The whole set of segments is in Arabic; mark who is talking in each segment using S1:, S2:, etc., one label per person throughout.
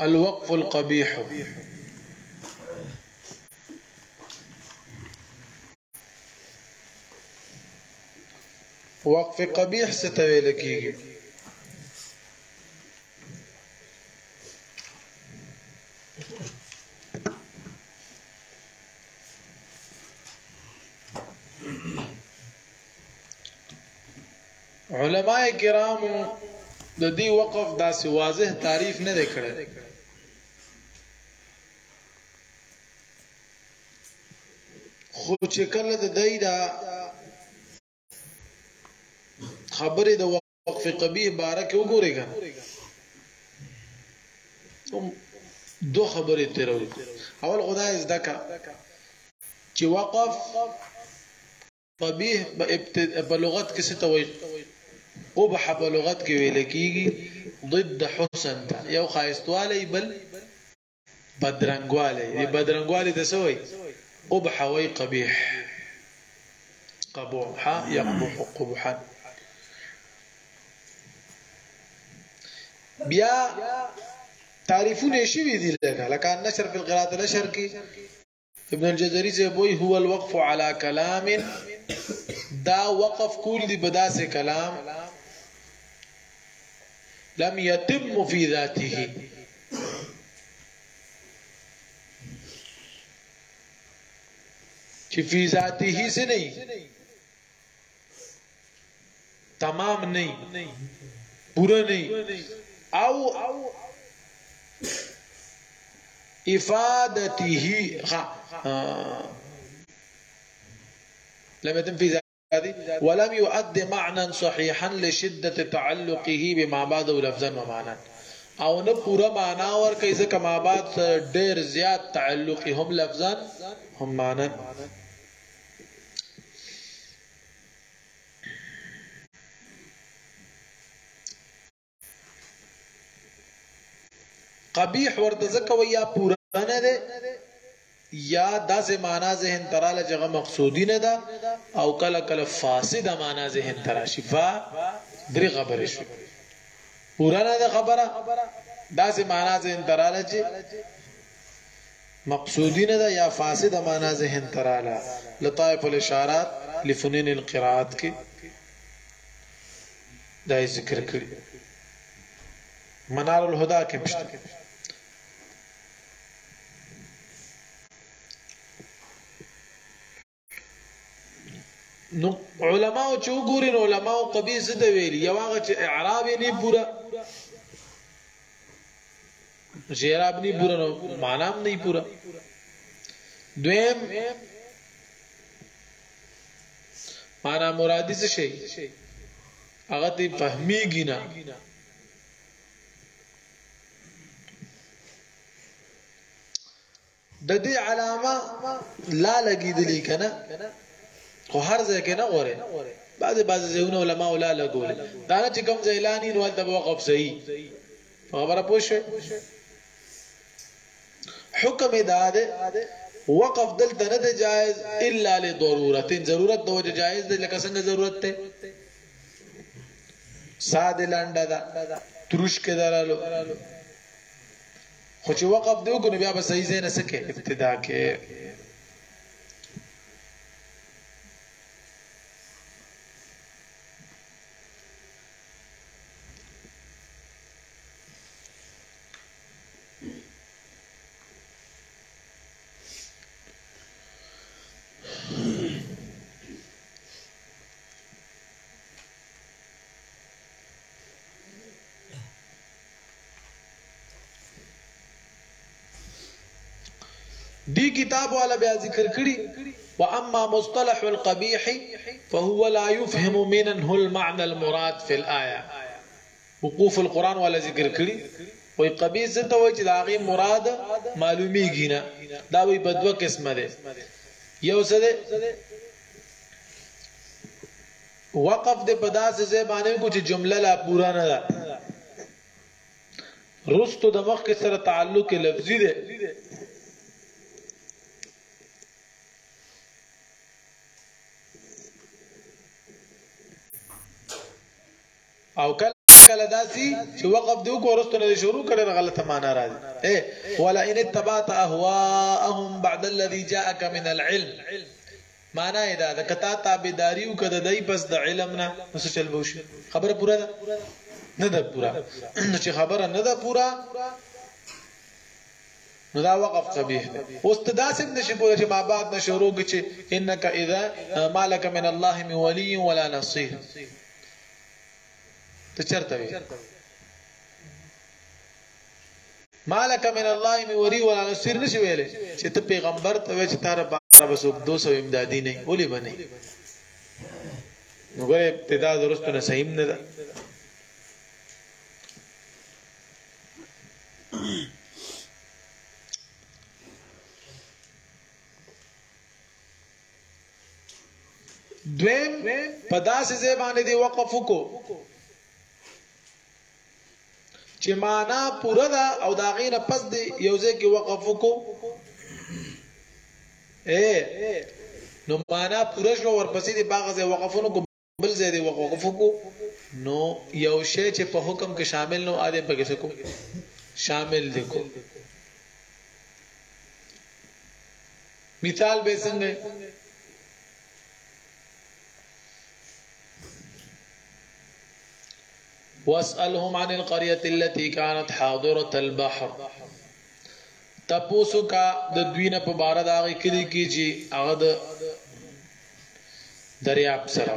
S1: الوقف القبيح وقف قبيح څه ته علماء کرام د دې وقف داسې واضح تعریف نه دی کړی خو چې کله د دې دا خبره د وقف قبیح بارک وګورئ کنه دو خبرې تیرول اول خدای زده کا چې وقف قبیح په لغت کې څه توجه او به په لغت کې ویل کیږي ضد حسن یو خاصتوالی بل بدرنګوالی بدرنګوالی د سوی او به وی قبیح قبوحا يقبح قبحا بیا تعریفونه شوی دي لکه لکه نشر په قرات نشر کې ابن الجزري زه بوئی هو الوقف على كلام دا وقف کول دي بداسه کلام لم يتم في ذاته في ذاته سني تمام نہیں پورا نہیں او افادتی ہی لم يتم في ولم يؤد معنا صحيحا لشده تعلقه بما بعد لفظا ومعنا او نه پورا معنا ور کوي ځکه ما بعد ډېر زیات تعلق هم لفظا هم معنا قبیح ورته ځکه ویا پورا نه ده یا داسې معنا ذهن تراله چې هغه مقصودی نه ده او کله کله فاسده معنا ذهن تراشي فا درې خبرې شو پورا نه ده خبره داسې معنا ذهن تراله چې مقصودی نه ده یا فاسده معنا ذهن تراله لطائف الاشارات لفنون القراءات کې دا ذکر کړی منار الهدى کې مشته نو علما او چې وګورین علما او قبیز د ویل یو هغه چې اعراب یې نه پورا جیراب نه پورا نو معنا هم نه پورا دویم معنا مرادی څه شي هغه ته فهميږي نه د دې علامه لا لګیدلی کنه خو هر ځای کې نه غوري بعض بعض ځایونه علما ولا لګول دا نه چې کوم ځای لانی نو د وقف صحیح خبره پوښه حکم داد وقف دلته نه ده جائز الا لضرورت ضرورت د وجه جائز ده لکه څنګه ضرورت ته ساده لاندا ده تروش کې درالو خو چې وقف دی وګنو بیا به صحیح ځای نه سکه ابتدا کې کتاب والا بیا ذکر کړي واما مصطلح القبيح فهو لا يفهم منه المعنى المراد في الايه وقوف القران والا ذکر کړي وې قبيح څه ته وایي چې دا غي مراد معلومیږي نه دا وې بدو قسمه ده یو څه ده وقف د پداس زبانه کو چې جمله لا پورا نه ده رستو د مخ سره تعلق لفظي ده او کله کله داسي چې وقف دی وکورستو نه شروع کړي غلطه معنا راځي اے ولا ان تبعت اهواهم بعد الذي جاءك من العلم معنا دا د کتا تابعداري او کده دای پس د علم نه نو چل بوشي خبره پورا ده نه ده پورا چې خبره نه ده پورا نو دا وقف قبیح ده اوس ته داسې نشي پوره چې ما بعد نه شروع کړي انک اذا مالک من الله من ولي ولا نصير ته چرته وي مالک من الله می وری ولا نصير نشي ویلې چې ته پیغمبر ته وې چې تاره بار بس 200 امدادي نه ولي بني نو ګره ابتدا درست نه صحیح نه ده دویم پداسې زبانه دی وقفو کو چې معنا پوره ده او دا غینه پس دی یو ځای کې وقف وکړو اے نو معنا پوره شو ورپسې دی باغ ځای وقفونو کو بل ځای دی وقف وکړو نو یو شی چې په حکم کې شامل نو اده پکې سکو شامل دی کو مثال به څنګه واسألهم عن القرية التي كانت حاضرة البحر تپوسو کا د دوی نه په بار د هغه کلی کې هغه د دریاب سره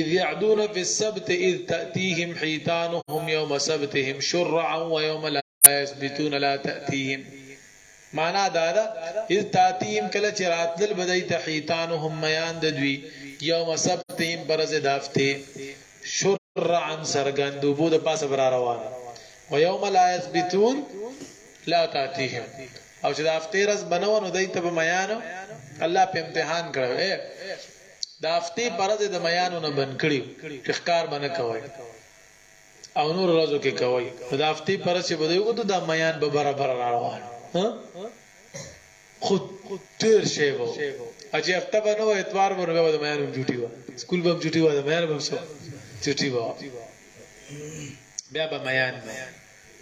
S1: اذ يعدون في السبت اذ تاتيهم حيتانهم يوم سبتهم شرعا ويوم لا يثبتون لا تاتيهم معنا دا دا اذ تاتيهم کله چې راتل بدای ته حيتانهم میان د دوی یوم سبتهم برز دافته شرعا رعن سرګند وبو د پاسه برا روان و یوم لا یثبتون لا تاتیهم او چې د هفته رز بنو نو دای ته میان الله په امتحان کړو د هفته پرز د میانو نه بن کړی تخکار بنه کوي او نور روزو کې کوي د هفته پرز چې بده یو د میان به برابر روان ها خود تیر شیبو اجي هفته بنو اتوار بنو به د میان ډیوټي و سکول به ډیوټي و د میان به سو چټي وو بیا به میان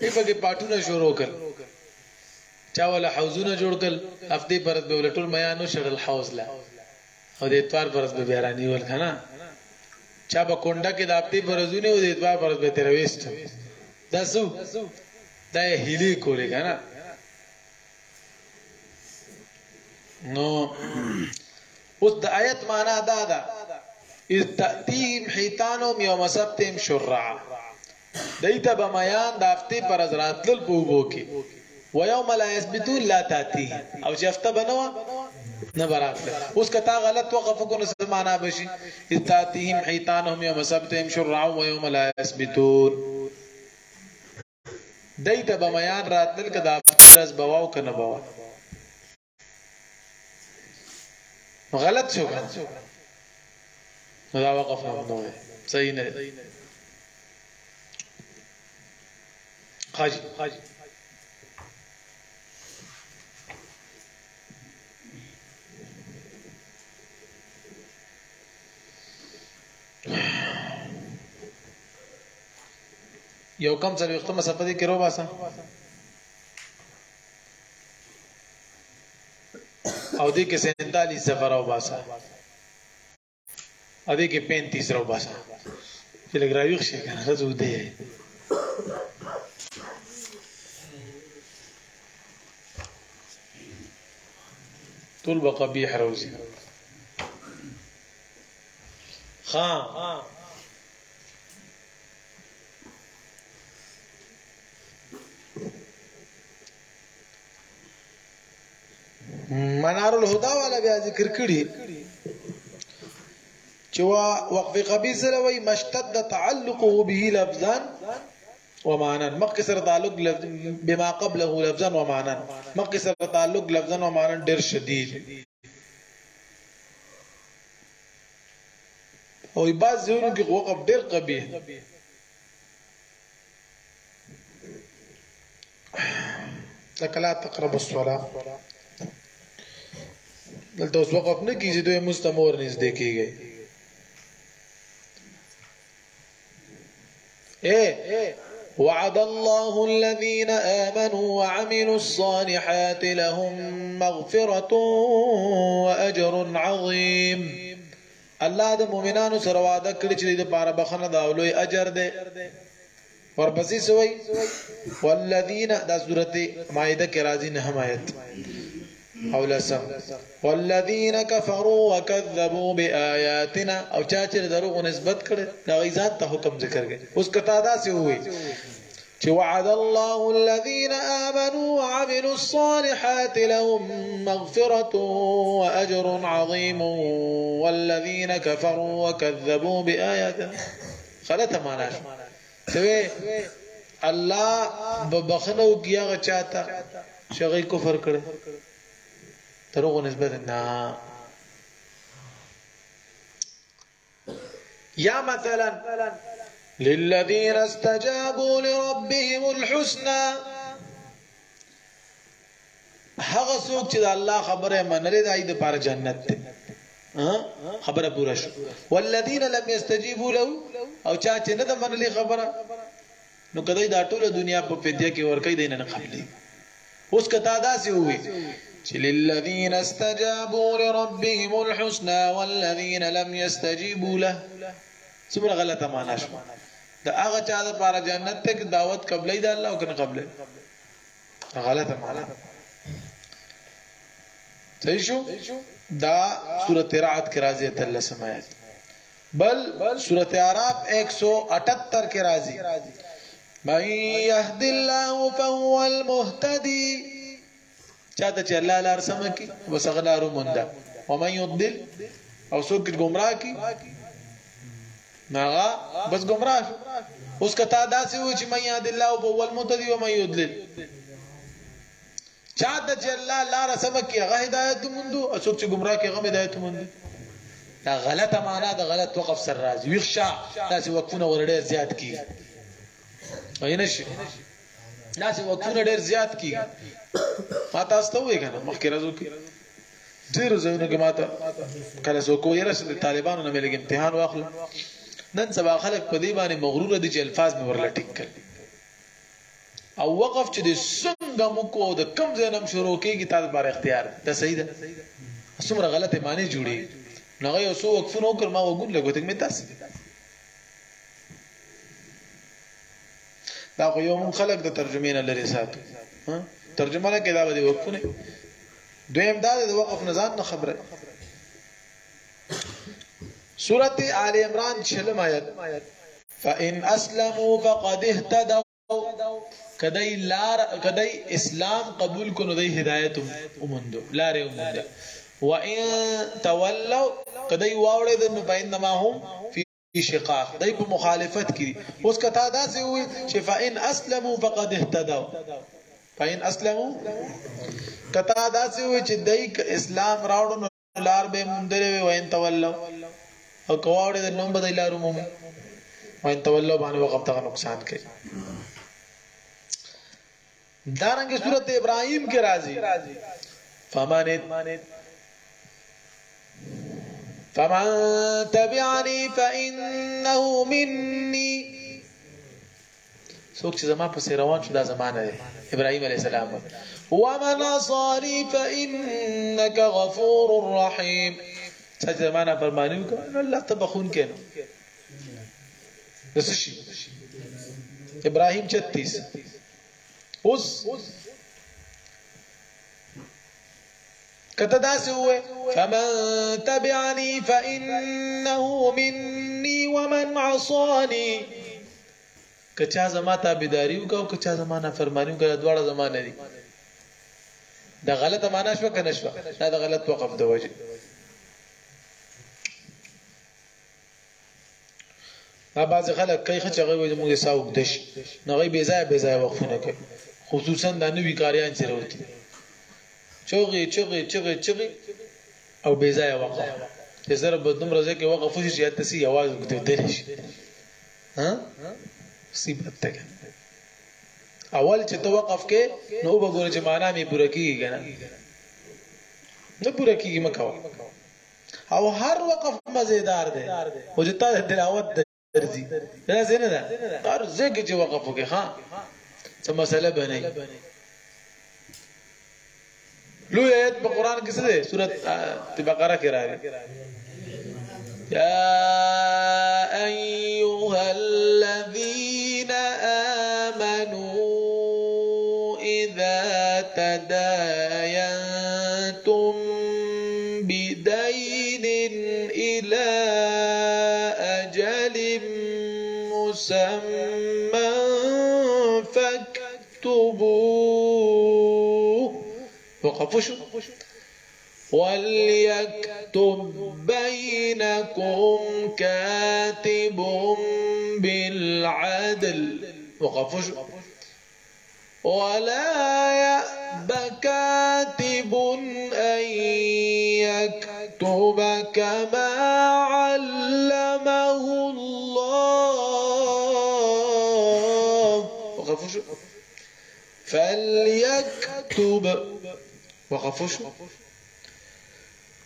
S1: دی په کې پاتونه شروع کړ چا ولا حوزونه جوړ کړ هفته پرد به ولټول میانو شړل حوز لا او د اتوار پرد به بیرانی ول کنه چا به کونډه کې د هفته پرزونه او د اتوار پرد به تیر وېست دسو دا هلي کولې کنه نو اوس د آیت معنا دا ده از تأتیم حیتانم یوم سبتیم شرعا دیتا بمیان دا هفته پر از راتلل پوبو کې و یوم لا یثبتون لا تاتی او چې هفته بنوا نه براتله اوس کته غلط وقف کو نس معنا بشي از تاتیهم حیتانهم یوم سبتهم شرعا و یوم لا یثبتون دیتا بمیان راتلل کدا فرز بواو کنه بوا غلط شو لا وقف ممنوع زينا خاجي خاجي یو کم څلور ختمه صفه دي کې روباسا او دې کې 47 صفه باسا ادې کې 35 رو باسا چې لګراوي ښه کنه زه دې طول قبيح روزي خام منار الهدى ولا بیا ذکر کړي چې وا وقف قبیح سره وای مشتد تعلقه به لفظا ومعنا مخک سره تعلق لفظ بما قبله لفظا ومعنا مخک سره تعلق لفظا ومعنا ډیر شدید او بعض ځایونو کې وقف ډیر قبیح لکه لا تقرب الصلاه دلته اوس وقف نه کیږي دوی مستمور نږدې کیږي إيه وعد الله الذين آمنوا وعملوا الصالحات لهم مغفرة وأجر عظيم الله د مؤمنان سر وعده کړی چې د پاره بخنه دا ولوي اجر دی ورپسې سوی والذین دا سورته مائده کې راځي نه حمایت قول سم والذين كفروا وكذبوا باياتنا او چا چې دروغ نسبت کړي دا ذات ته حکم ذکر کړي اوس کتا دا سی ہوئی چې وعد الله الذين آمنوا وعملوا الصالحات لهم مغفرة وأجر عظيم والذين كفروا وكذبوا بآياتنا خلت معنا سوي الله ببخنو کیا غچاتا شغی کفر کړي دروغو نسبت نه یا مثلا للذين استجابوا لربهم الحسنى هغه څوک چې د الله خبره منلې دای د پاره جنت ته خبره پوره شو والذین لم یستجیبوا له او چا چې نه د منلې خبره نو کدی دا ټول دنیا په فدیه کې ورکې دینه نه قبلې اوس کتا داسې وي للذين استجابوا لربهم الحسنى والذين لم يستجيبوا له څومره غلطه معنا شو دا هغه چا د پاره جنت ته دعوت قبلې ده الله او کنه قبلې غلطه معنا صحیح شو دا سوره رعد کې راځي تل سمات بل سوره اعراف 178 کې راځي مَن يَهْدِ اللَّهُ فَهُوَ الْمُهْتَدِي چاته چې الله لار سم کی بس غلارو مونده ومن يضل او څوک ګمراه کی ناغه بس ګمراه اوس کتا داسې و چې من یاد الله او اول متدی ومن يضلل چاته چې الله لار سم کی هغه هدایت مونده او څوک چې ګمراه کی هغه هدایت مونده دا غلطه معنا دا غلط وقف سر راځي ویښه تاسو وقفونه ورډه زیات کی وینه شي دا چې وختونه ډېر زیات کیږي ما تاسو ته وایي کنه مخکې راځو کې ډېر ځایونه کې ماته کله سو کوی راشه طالبانو نه ملګری امتحان واخل نن سبا خلک په دې باندې مغرور دي چې الفاظ مې ورل ټیک کړ او وقف چې د څنګه موکو د کم ځینم شروع کیږي تاسو بار اختیار ده صحیح ده څومره غلطه معنی جوړي نو هغه یو څو وقفونه وکړ ما وګورل غوته مې تاسو دا خو یو مون خلک د ترجمه نه لري ساتو ترجمه نه کېدا به وکونه دویم دا د وقف نه ځان نه خبره سورة آل عمران شلم آیت فَإِنْ أَسْلَمُوا فَقَدْ اِهْتَدَوْا کدی لار کدی اسلام قبول کو ندی هدایت اومندو لار اومنده وَإِن تَوَلَّوْا کدی واوړې د نو پاین ما هم فی شقاق دای په مخالفت کې اوس کته دا سه وي چې فإن اسلموا فقد اهتدوا فإن اسلموا کته دا سه وي چې دای اسلام راوړو لار به مندره وي وین تولو او کواړه د نوم بدای لارو مو وین تولو باندې وقت ته نقصان کوي دارنګه صورت ابراهيم کې راځي فمانت فمن تبعني فانه مني څوک چې زما په روان شو دا زمانه دی ابراهيم عليه السلام ومن صاري فانك غفور رحيم څه زمانه فرمانیو کړه الله تبخون کینو دسشي ابراهيم 36 اوس کته داسې وې فمن تبعني فانه مني ومن عصاني کچا زما تابعداري وکاو کچا زما نافرماني وکړه دواړه زما نه دي دا غلطه معنا شو کنه شو دا, دا غلط وقف د وجه دا بعض خلک کوي چې هغه وي موږ حساب وکړش نه غي بيځای بيځای وقفونه کوي خصوصا د نوې کاریان چې وروتي چوغي چوغي چوغي چوغي او بې ځای وقفه چې سره په دومره ځای کې وقفه شي یا تاسو یوازې کوته درې شي ها مصیبت ته اول چې ته وقف کې نو به ګور چې معنا می پوره کیږي کنه نه پوره کیږي مکو او هر وقف مزیدار دی او چې ته دراوت درځي دا څنګه ده هر ځای کې چې وقف وکې ها څه مسله بنئ لو آيات بقرآن کسی سورة تبقرة آه، کی يعني. يا أيها الذين آمنوا إذا تداينتم بدين إلى أجل مسمى وقفوش وليكتب بينكم كاتب بالعدل وقفوش ولا يأب كاتب أن يكتب كما علمه الله فليكتب وقفوش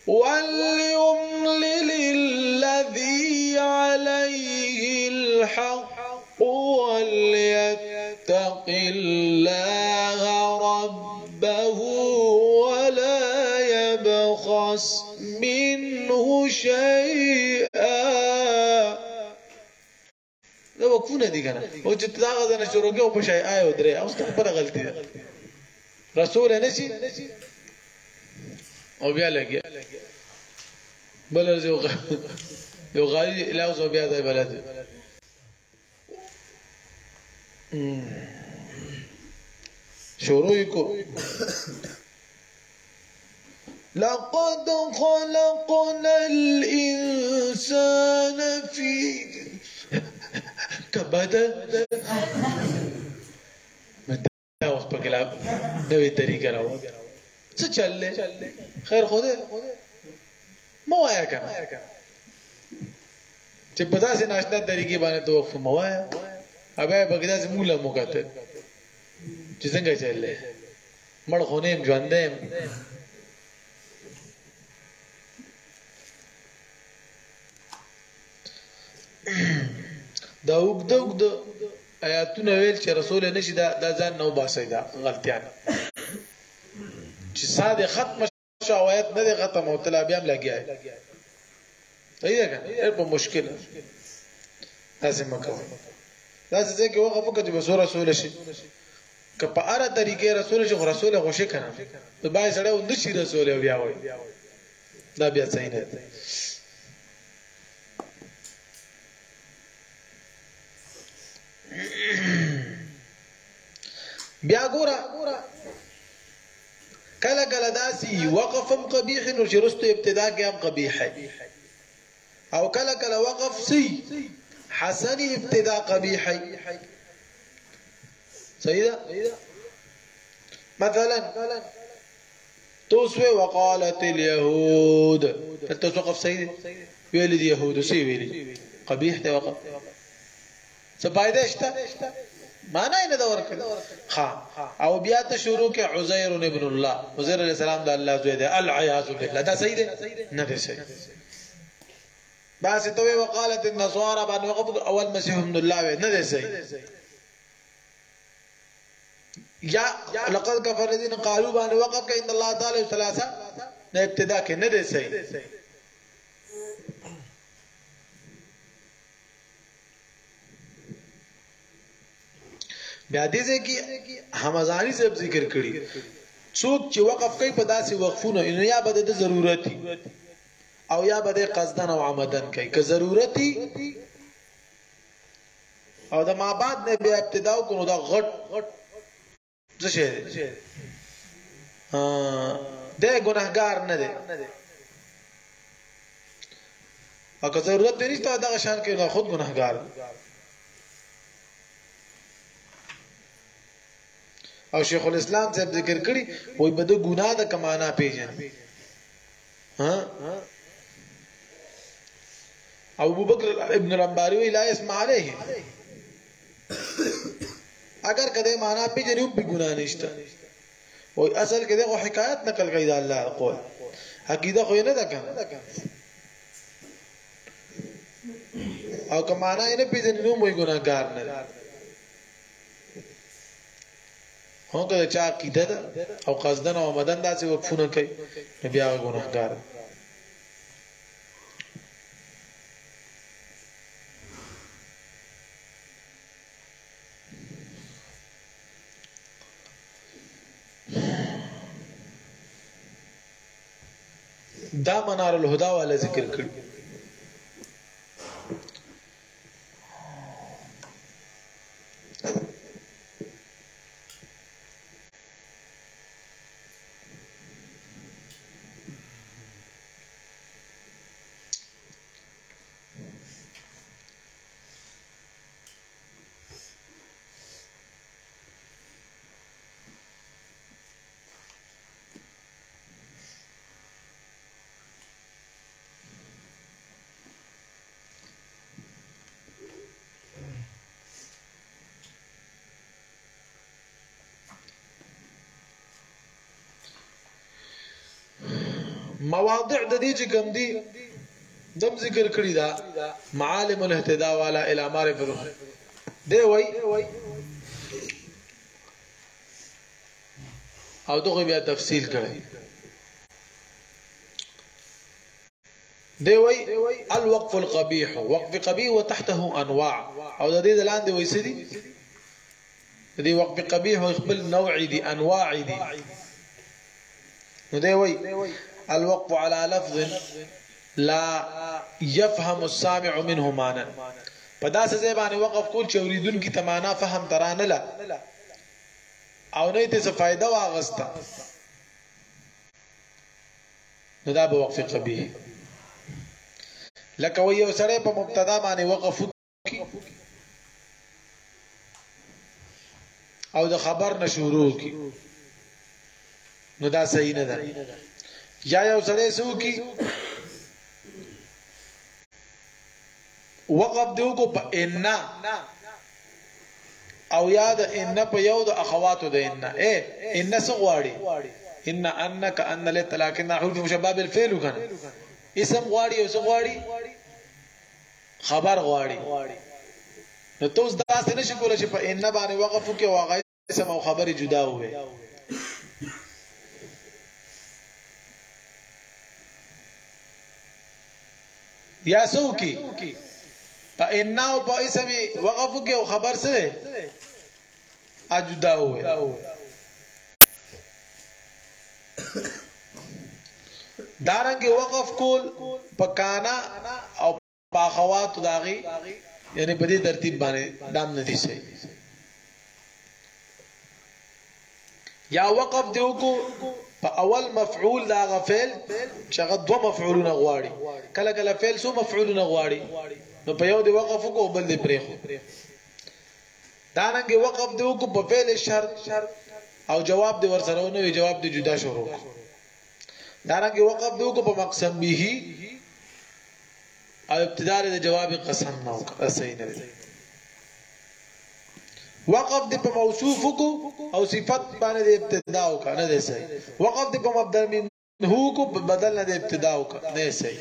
S1: وليملل الذي عليه الحق وليتق الله ربه ولا يبخس منه شيئا دا وكونه دي كنا وجدت چې دا غزنه شروع کې او په غلطي رسول نسي وقلق بلد يغالي لازم بیا ذا بلد شروع کو لقد خلقنا الإنسان في كبدا مدا وخت په کلاب نوې طریقه راوړه چه چله خیر خوده مو آیا کنه چې په داسې ناشنا طریقې باندې توقف مو آیا هغه به داسې مولا مو کتل چې څنګه چله مړ خونه ژوندې دا وګد وګد آیاتونه ویل چې رسول نشي دا ځان نو باسي دا غلطیان چې ساده ختم شو آیت نه دی ختم او تل بیا هم لګیای صحیح ده ډېر په مشکل لازم مکوي دا څه کې وقفه وکړه چې بسوره رسول شي که په اړه طریقې رسول شي رسول غوښه کړم نو بای سره و نشي رسول بیا وای دا بیا صحیح نه بیا ګوره کله کله داسي وقف هم قبیح نو چې رستو ابتدا کې هم قبیح او کله کله وقف سي حسن ابتدا قبیح صحیح مثلا توسوي وقالت اليهود تلته سيدي ویل دي يهود سي ویلي قبيح ته وقف څه شته معنا یې دا ورکړه ها او بیا ته شروع کې عزیر ابن الله عزیر علی السلام د الله زوی دی العیاذ بالله دا صحیح دی نه دی صحیح باسی توی وقالت النصوارا بان وقف اول مسیح ابن اللہ وی ندی سی یا لقد کفردین قالو بان وقف که ان اللہ تعالی و سلاسا نا ابتدا که ندی سی بیا دې ځکه همزانی زب ذکر کړي څوک چې وقف کوي په داسې وقفونه ان یا بده د ضرورتي او یا بده قصدن او عمدن کوي که ضرورتي او د ما بعد نه بیا ابتدا کو دا غټ څه شي ها د ګناهګار نه دی او که ضرورت نشته دا شان کې خود ګناهګار دی او شیخ الاسلام صاحب ذکر کړي وای بده ګناه د کمانه پیژن ها ابو بکر ابن الانباری وی لا اسم علیه اگر کده معنا پیژنې به ګناه نشته وای اصل کې دغه حکایت نقل کړي د الله قول عقیده خو نه ده کوم او کمانه نه پیژنې نو موږ ګناګار نه هو که چا عقیده ده او قصدن او مدن داسې وقفونه کوي بیا ګناهګار دا منار الهدى والا ذکر کړو مواضع د دې چې کم دي دم ذکر کړی دا معالم الاهتداء والا الى معرفه دی وای او دغه بیا تفصیل کړی دی وای الوقف القبيح وقف قبيح وتحته انواع او د دې لاندې وای سدي دې وقف قبيح خپل نوع دي انواع دي نو دی وای الوقف على لفظ لا يفهم السامع منه معنا په داسې ځای باندې وقف کول چې اوریدونکو ته معنا فهم ترانه لا او نه ته څه فائدہ واغسته نو دا به وقف قبیح لکه و یو سره په مبتدا باندې وقف او د خبر نشورو کی نو دا صحیح نه ده یا یو سړی سو کی وقف دیو کو په ان او یاد ان په یو د اخواتو د ان اے ان سغواړي ان انك ان للطلاق نحو مشباب الفعل کنه اسم غواړي او سغواړي خبر غواړي نو توس داسې نشي کولای چې په ان باندې وقفو کې واغې سم او خبري جدا وي یا سو کی په ان او په اسم وقف کې او خبر سره اجدا وې دارنګ وقف کول پکانا او پاخوات داغي یعنی په دې ترتیب باندې دام نه دي صحیح یا وقف دیو کو په اول مفعول دا غفل چې هغه دوه مفعولونه غواړي کله کله فعل سو مفعولونه غواړي نو په یو دی وقف کو بل دی پریخو دا ننګ وقف دی کو په فعل شرط او جواب دی ور سره نو جواب دی جدا شروع دا ننګ وقف دی کو په مقسم به او ابتدار دی جواب قسم نو صحیح نه وقف د په موصوف کو او صفت باندې د ابتدا او کنه ده سي وقف د په مبدا منه کو بدل نه د ابتدا او کنه ده سي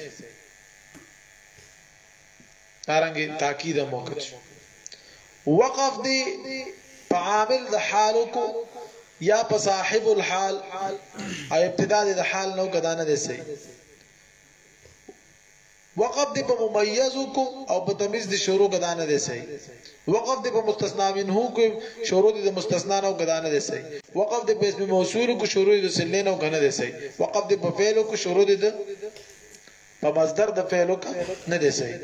S1: تارنګ تاکید موقت وقف د په عامل د حال کو یا په صاحب الحال او ابتدا د حال نو کدانه ده سي وقف دی په ممیزو کو او په تمیز دی شروع غدانه دی صحیح وقف دی په مستثنا منه کو شروع دی مستثنا او غدانه دی صحیح وقف دی په اسم موصول کو شروع دی سلین او غنه دی صحیح وقف دی په فعل کو شروع دی په مصدر د فعل کو نه دی صحیح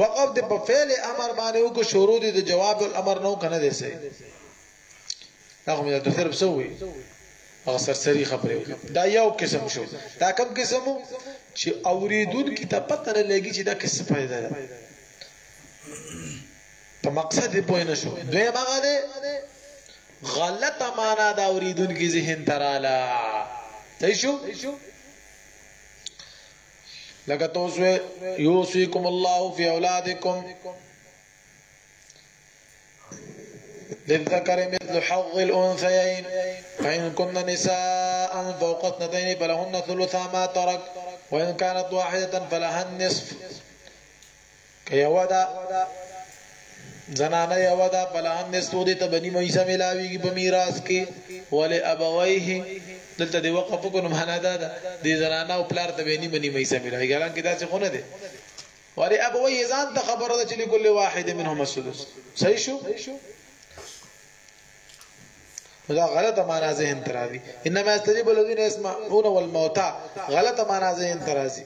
S1: وقف دی په فعل امر باندې کو شروع دی د جواب الامر نو کنه دی صحیح رغم دا تخرب سووي هغه سرسری خبره دا یو قسم شو دا کوم قسم چې اوریدون کی ته پته نه لګی چې دا کیسه پیدا ده په مقصد یې پوه نه شو دوی هغه ده غلطه معنا دا اوریدون کی ذهن تراله صحیح شو لکه توسوه یوسیکم الله فی اولادکم للذكر مثل حظ الأنثيين فإن كن نساء فوق اثنتين فلهن ثلثا ما ترك وإن كانت واحدة فلها النصف كي ودا زنانه ودا فلها النصف ودي تبني ميسا ملاوي بميراسك ولأبويه دلتا دي ولې ابويه دلته دی وقف کو نه معنا ده دي زنانه او پلار ته بني بني مېسه ملاويږي ګلان کې دا څه خونه ده ولې ابويه ځان ته خبره لكل واحد منهم السدس صحیح شو دا غلطه معنا ذهن ترازي انما استجيب الذين يسمعون والموتى غلطه معنا ذهن ترازي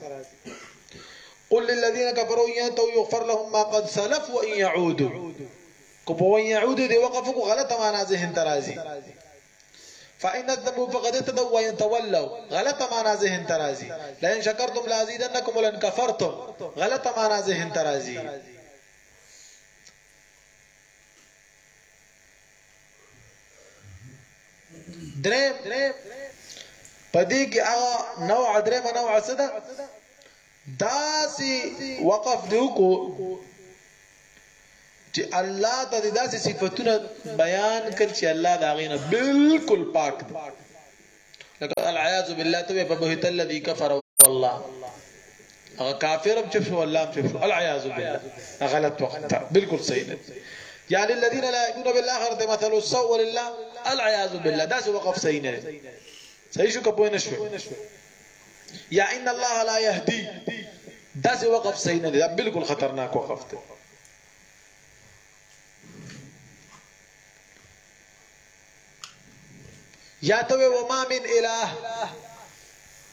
S1: قل للذين كفروا ينتهوا يغفر لهم ما قد سلف وان يعودوا کو په يعودوا دي وقف کو غلطه معنا ذهن ترازي فإن الذنب فقد تدوا يتولوا غلط معنا ذهن ترازي لئن شكرتم لازيدنكم ولن كفرتم غلط معنا ذهن ترازي دریم پدې کې هغه نوع درې ما نوع څه ده داسي وقف دی وکړو چې الله ته داسې صفاتونه بیان کړ چې الله دا غینه بالکل پاک دی لکه العیاذ بالله ته په بهت الذي كفر والله هغه کافر هم چې شو الله هم چې شو العیاذ بالله غلط وخت بالکل صحیح نه يعني الذين لا يؤمنون بالآخرة مثل السوء لله العياذ بالله داس وقف سينا سيشو كبوين شو يا إن الله لا يهدي داس وقف سينا دا بالكل خطرناك وقفت يا توي وما من إله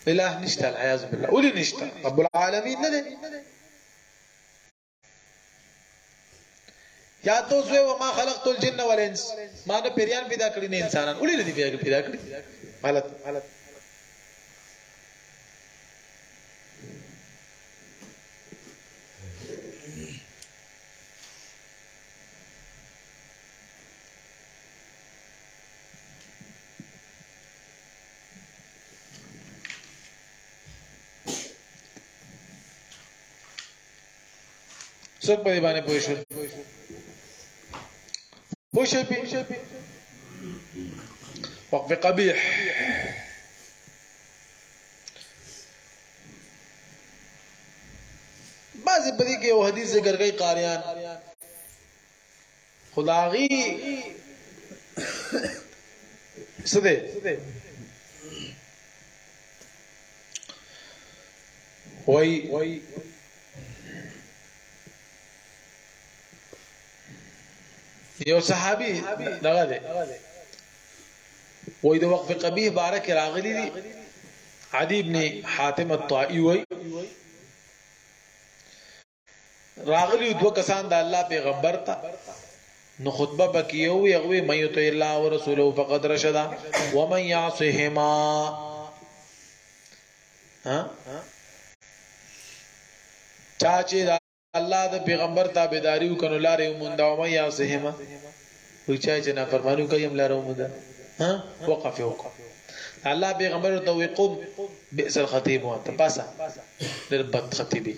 S1: إله نشتى العياذ بالله ولي نشتا رب العالمين ندري یا تو زوی و ما خلقت الجن والانس ما نه پیریان پیدا کړی نه انسانان ولې دې پیدا کړی حالت حالت څوک په دې باندې پوښتنه مشبي وقف قبيح بعضی په دې کې یو حدیث ذکر کوي قاریان خداغي سده وي یو صحابي دغه دی وای د وقف قبیح بارک راغلی دی عدی ابن حاتم الطائي وای راغلی دو کسان د الله پیغمبر ته نو خطبه بکیو یغوی مې تو الله او رسوله فقد رشد و من يعصهما ها چا چې دا الله د پیغمبر تابعداري وکړو لارې مونږ او مې او سهما وی چا چې نه فرمانو کوي هم لارې مونږ ها وقف وقف الله پیغمبر ته وی قم بئس الخطيب وانت پاسه ډېر بد خطيبي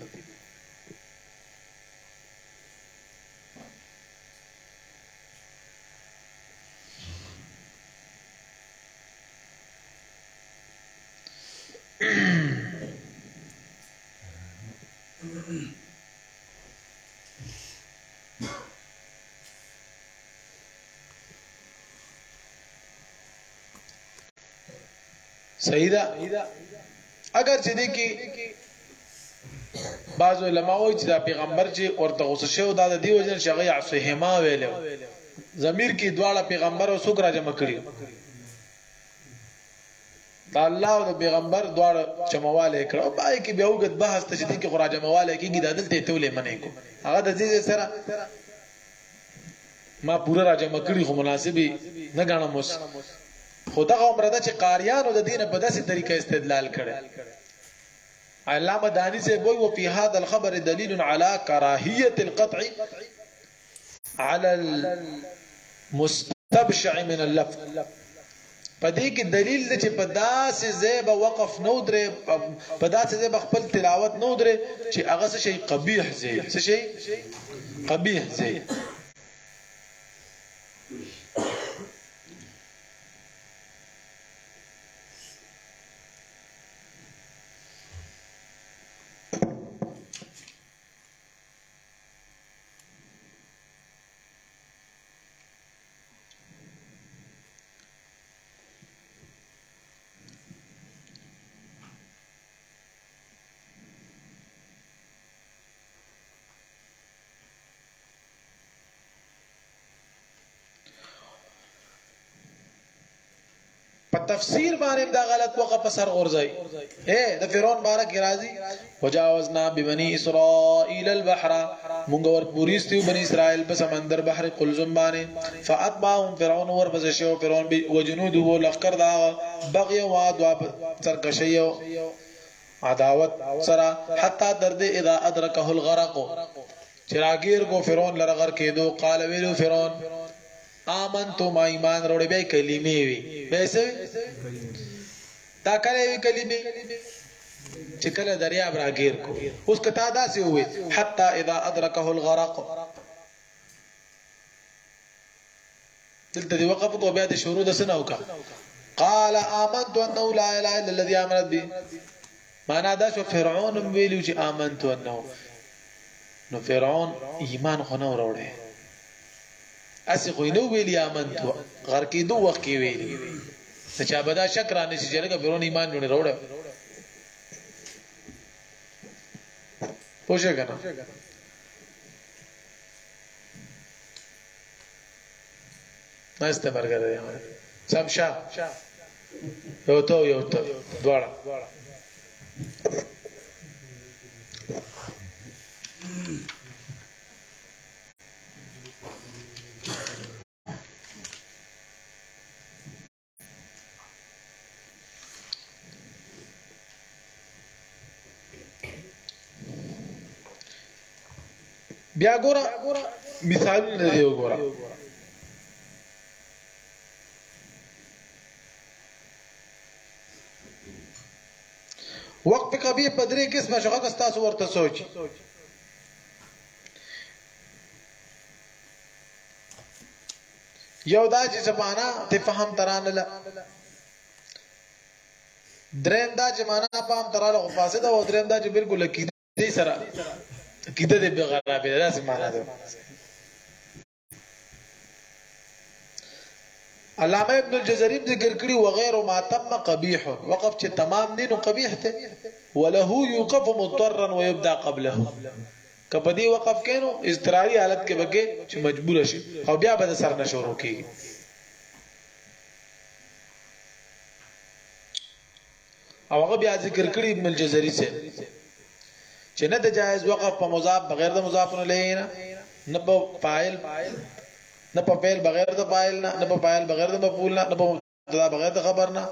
S1: صحیح ده اگر چې دې کې بعض علما وایي چې دا پیغمبر چې ورته غوسه شو دا د دې وجه چې هغه عصهما ویل زمير کې دواړه پیغمبر او سوکرا جمع کړی دا الله او پیغمبر دواړه جمعواله کړو پای کې به وګت بحث ته چې دې کې غرا جمعواله کې دا دلته تولې منې کو هغه د دې سره ما پورا راځم کړی خو مناسبي نه غاڼم اوس خو دغه عمره ده چې قاریانو د دینه په داسې طریقه استدلال کړي علامه دانی سے بوئی و فی هذا الخبر دلیل على کراهیت القطع على المستبشع من اللفظ پدې کې دلیل دی چې په داسې زیب وقف نو درې په داسې زیب خپل تلاوت نو درې چې هغه شی قبیح زی څه شی قبیح زی تفسیر باندې دا غلط وقه په سر غورځي اے د فرعون بارک راضي وجاوزنا ببني اسرائيل البحر مونږ ور پوریستیو بني اسرائيل په سمندر بحر قلزم باندې فاتبعهم فرعون ور پس شو فرعون بي وجنوده لخر دا بغي وا دوا ترکشيو عداوت سرا حتا درد اذا ادركه الغرق چراغیر کو فرعون لرغر کېدو قال ویلو فرعون امن تو ما ایمان روڑی بیا کلمه وی بیسه دا کله وی کلمه چې کله دریاب راګیر کو اوس کتا داسې وې حتا اذا ادركه الغرق دلته دی وقفه او بیا د شروع د سنه وکا قال آمنت انه لا اله الا الذي امنت به معنا دا شو فرعون ویلو چې آمنت انه نو فرعون ایمان خو نه وروړي اسی خو نو ویلی امن تو غر کې دوه وخت کې ویلی ته چا بدا شک را نشي چې لکه بیرون ایمان جوړ وروړ پوښه کنه نسته برګره دی سم شا یو تو یو تو دواړه دواړه بیا ګوره مثالونه دی ګوره وقت کبي په درې قسمه شغه تاسو ورته سوچ یو دا چې زمانہ تفهم ترانله درېم دا چې معنا پام ترانله فاسده او درېم دا چې بالکل کې دي سره کیده دې به غرابې داسې معنا ده علامه ابن الجزري ذکر کړی و غیر ما تم قبیح وقف چې تمام دین او قبیح ته وله یوقف مضطرا ويبدا قبله کپدی وقف کینو اضطراری حالت کې بګه چې مجبور شي او بیا به سر نشورو کیږي او هغه بیا ذکر کړی ابن الجزري سره چې نه د جایز وقف په مضاف بغیر د مضاف نه لینا نه په فاعل نه په فعل بغیر د فاعل نه نه په فاعل بغیر د مفعول نه نه په مبتدا بغیر د خبر نه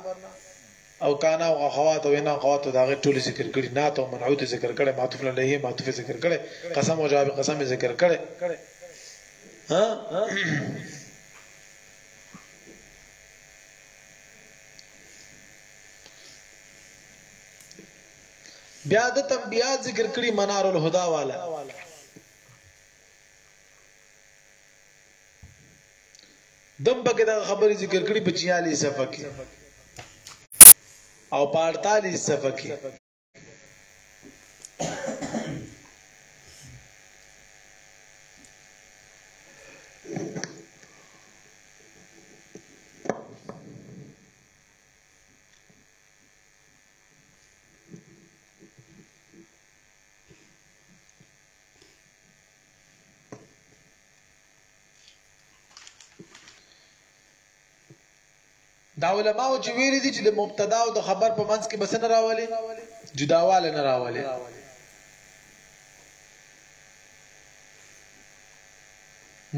S1: او کانا او اخوات او انا اخوات دا غي ټول ذکر کړي نه ته منعوت ذکر کړي معطوف علیه معطوف ذکر کړي قسم او جواب قسم ذکر کړي ها بیا د تنبیه ذکر کړی منار الهدى والا دم پکې دا خبره ذکر کړی په 46 صفحه کې او په 48 صفحه کې دا علماء چې ویل دي چې د مبتدا او د خبر په منځ کې بس نه راولي جداواله نه راولي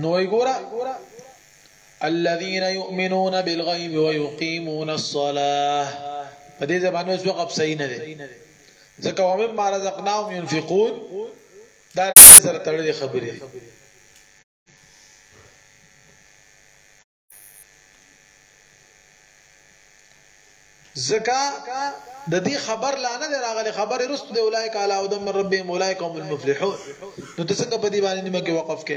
S1: نو ګورا الذين يؤمنون بالغيب ويقيمون الصلاه په دې زبانه اوس وقف صحیح نه دي ځکه ومن ما رزقناهم ينفقون دا سره تړلې خبره زکا د دې خبر لا نه راغلي خبر رست دی اولایک اعلی او دم رب اولایک هم المفلحون نو تاسو څنګه په دې باندې نیمه کې وقف کې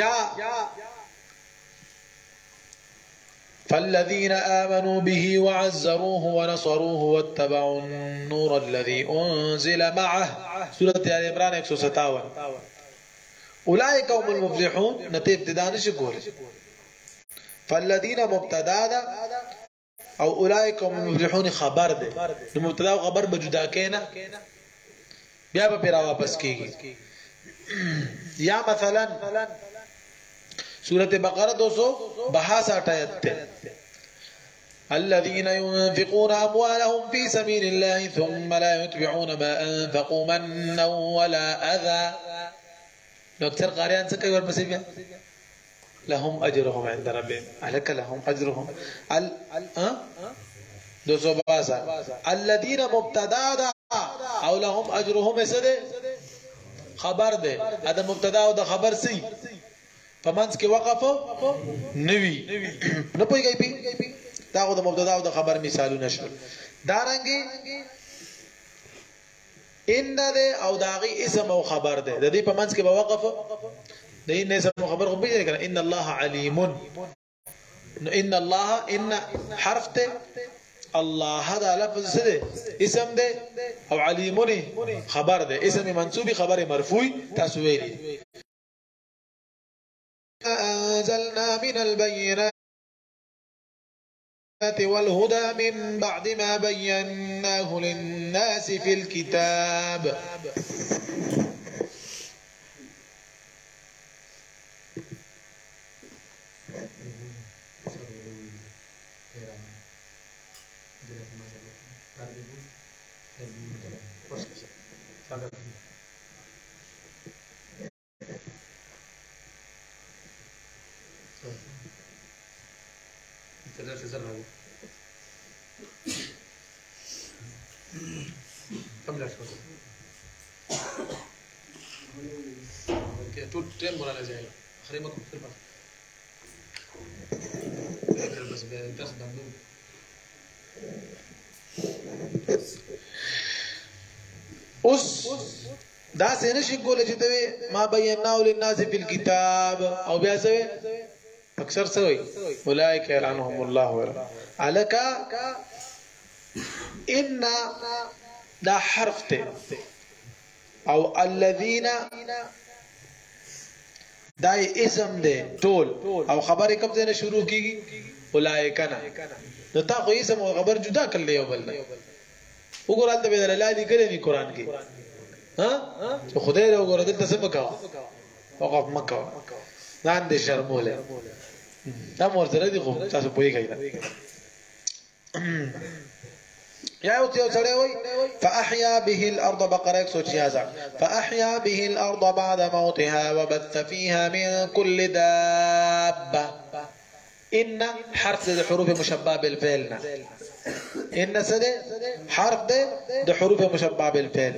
S1: یا فالذين آمنوا به وعزروه ونصروه واتبعوا النور الذي أنزل معه سورة آل عمران 157 أولئك هم المفلحون نتيب تدانش قوله فالذین مبتدا ده او اولئک هم المفلحون خبر ده نو مبتدا او خبر به جدا کینا بیا به پیرا واپس کیږي یا مثلا سوره بقرہ 262 آیت ته الذين ينفقون أموالهم في سبيل الله ثم لا يتبعون ما أنفقوا منا ولا أذى نو أكثر قارئان سكي ورپسې بیا لهم اجرهم عند ربهم الک لهم اجرهم ال دو سو باسا الذين مبتدا دا او لهم اجرهم سده خبر ده دا مبتدا او دا خبر سی فمنس کې وقف نوی نه پويږي پی دا غو د مبتدا او د خبر مثالونه شول دارنګي ان ده او داغي اسم او خبر ده د دې په منس کې به وقف لأن إذا مخبر بيجي ذلك إن الله عليم إن الله إن حرف الله هذا لفظ سده اسم ده أو عليمني خبر ده اسم منصوب خبر مرفوع تسويري أنزلنا من البينات والهدى من بعد ما بيناه للناس في الكتاب César Raúl. तो ट्रेन बोलायला जायला अरे मग फिर बस दस दाबून اوس دا څنګه شي کولای چې ته ما بیناو للناس بالکتاب او بیا څه اکثر څه وي اولایک اعلانهم الله ورا الکا ان دا حرف ته او الذين دا اسم ده ټول او خبر کوم ځای نه شروع کیږي اولایک نه نو تا خو اسم او خبر جدا کړل یو بل نه وګورئ ته بدل لا دي کړی قرآن کې ها خدای له وګورئ دلته څه مکا وقف مکا نه اندې شرموله دا مور دي دی خو تاسو پوي کوي یا یو یو سره وای فاحيا به الارض بقره 166 فاحيا به الارض بعد موتها وبث فيها من كل داب ان حرف د حروف مشبهه بالفعل ان سده حرف ده د حروف مشبهه بالفعل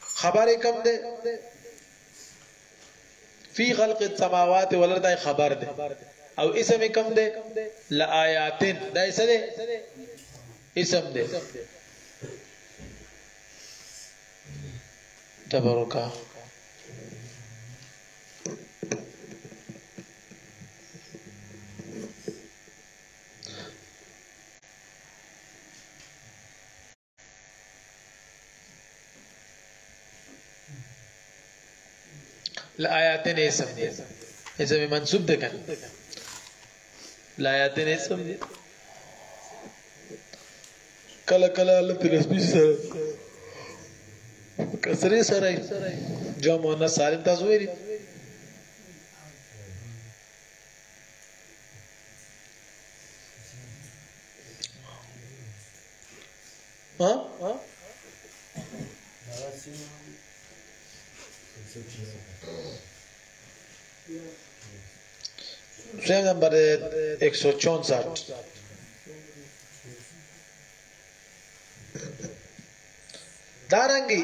S1: خبر کم ده فی خلق السماوات والارض خبر ده او اسم کم ده لآیات دا اسم ده اسم ده تبرکا لآیاتن اسم دی اسم منصوب ده کنه لآیاتن اسم دی کله کله له ترسبی سره کسره سره جمع نه سالم تاسو ویری ها ها دوسرے نمبر ہے ایک سو چونسٹھ دارنگی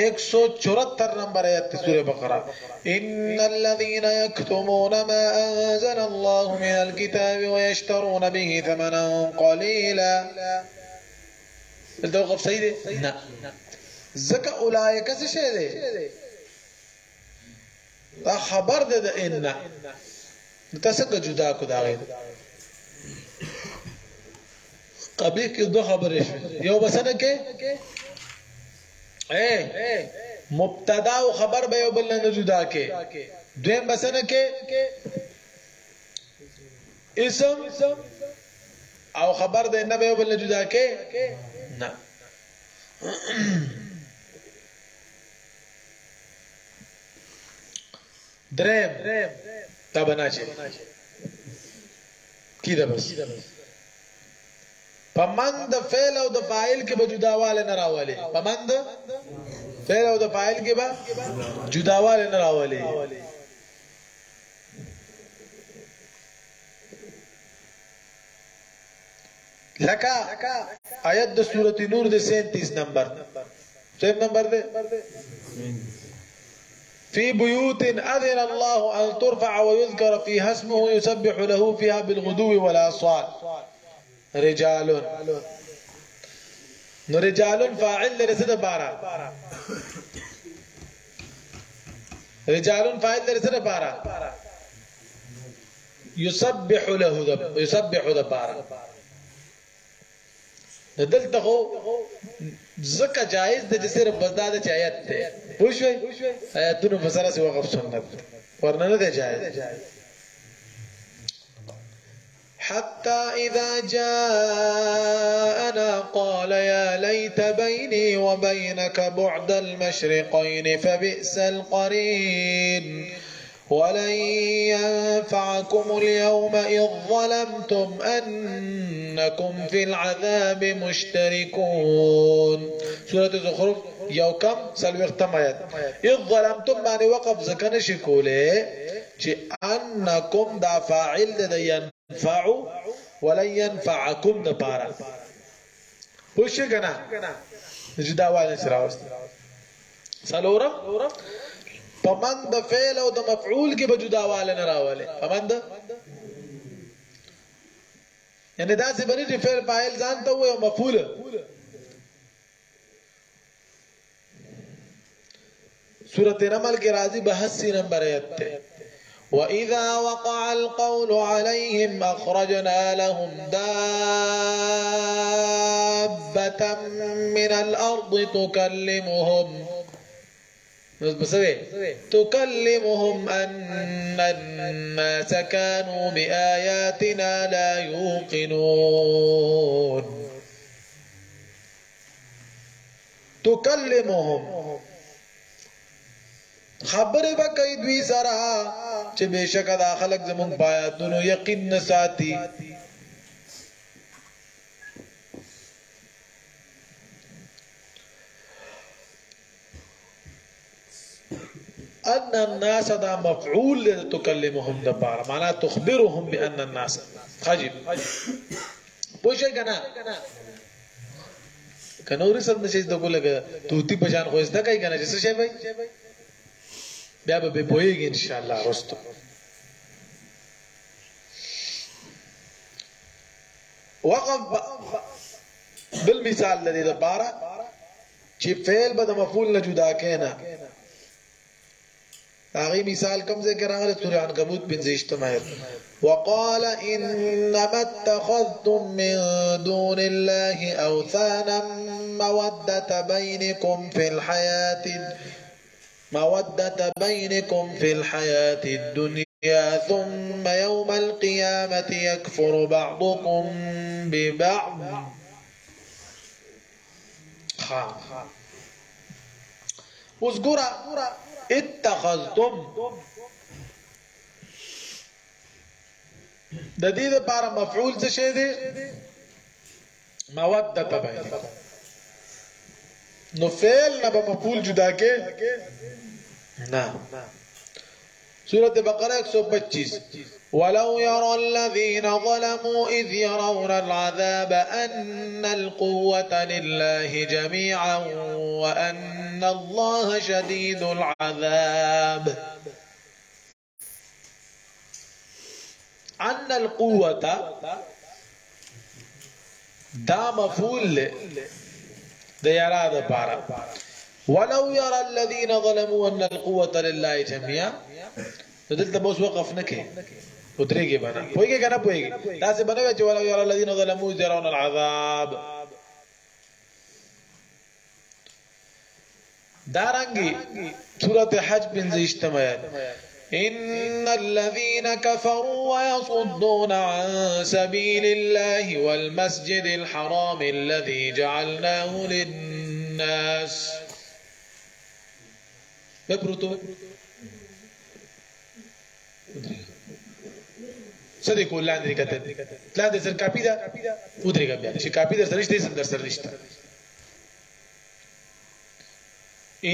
S1: ایک سو چورہتر نمبر آیت سورہ بقرہ ان الذين يكتمون ما انزل الله من الكتاب ويشترون به ثمنا قليلا التوقف سيدي لا زكا اولئك سيدي دا خبر ده د ان تاسو که جدا کو دا غي قبل کې دوه خبرې شوې یو بسنه کې اے مبتدا او خبر به یو بل نه جدا کې دویم بسنه کې اسم او خبر د نه به یو بل نه جدا کې نه درم دا بنا چې کیده بس پمند فعل او د فاعل کې به جداواله نه راولي پمند فعل او د فاعل کې به جداواله نه راولي لکه آیت د سورۃ نور د 37 نمبر څه نمبر ده في بيوت أذن الله أن ترفع ويذكر فيها اسمه يسبح له فيها بالغدو والآصال رجال رجال فاعل لرسد بارا رجال فاعل لرسد بارا يسبح له دب يسبح دبارا دلتخو زکه جایز د چې صرف بدا د چایت ته پوښوي آیاتونو مسله سی وقف سنت ورنه نه جائز حتى إذا جاءنا قال يا ليت بيني وبينك بعد المشرقين فبئس القرين ولن ينفعكم اليوم إذ ظلمتم أنكم في العذاب مشتركون سورة الزخرف يو كم سلو آیت اذ ظلمتم معني وقف زكنا شكولي کوله أنكم دا فاعل د ينفع ولن ينفعكم د پارا پوښ کنه چې سلورة وایي سلورم فمن د فعل او د مفعول کې به جداواله نه راواله فمن د یعنی دا چې بری دی فعل پایل ځان ته وي او مفعول سورۃ نمل کې راځي 82 نمبر آیت وَإِذَا وَقَعَ الْقَوْلُ عَلَيْهِمْ أَخْرَجْنَا لَهُمْ دَابَّةً مِّنَ الْأَرْضِ تُكَلِّمُهُمْ تكلمهم أن الناس كانوا بآياتنا لا يوقنون تكلمهم خبر بك کوي دوی سره چې بشک دا خلک زمونږ بایاتونو یقین ساتي الناس دا مفعول تكلمهم دبارة معنا تخبرهم بأن الناس خجب پوشے گنا کنوري صد نشي د کو لګه توتی پہچان خو زده کوي کنه جسر شي بھائی بیا به پويږي ان شاء الله رستو وقف بالمثال الذي دبارة چې فعل به د مفعول نجودا جدا اغي مثال کوم ځای کې راغلی سورې عنکبوت پنځشتم آیت وقال انما اتخذتم من دون الله اوثانا موده بينكم في الحياه موده بينكم في الحياه الدنيا ثم يوم القيامه يكفر بعضكم ببعض خام اوس ګورا اتخذتم د دې لپاره مفعول څه شی دی موده تبعید نو فعل نه به مفعول جدا کې نه سورة بقرة 125 ولو يرى الذين ظلموا إذ يرون العذاب أن القوة لله جميعا وأن الله شديد العذاب أن القوة دا مفول دا يرى بارا ولو يرى الذين ظلموا أن القوة لله جميعا نو دلته به اوس وقف نه کوي ودرېږي به نه پوهېږي که نه پوهېږي داسې به نه وي چې ولو یار الذین ظلموا یرون العذاب دارنګي سورۃ حج بن اجتماع إن الذين كفروا ويصدون عن سبيل الله والمسجد الحرام الذي جعلناه للناس ببرتو څه دې کول لاندې کتل تلا سر کاپی دا ودرېګا بیا چې کاپی در سره نشته سر در سره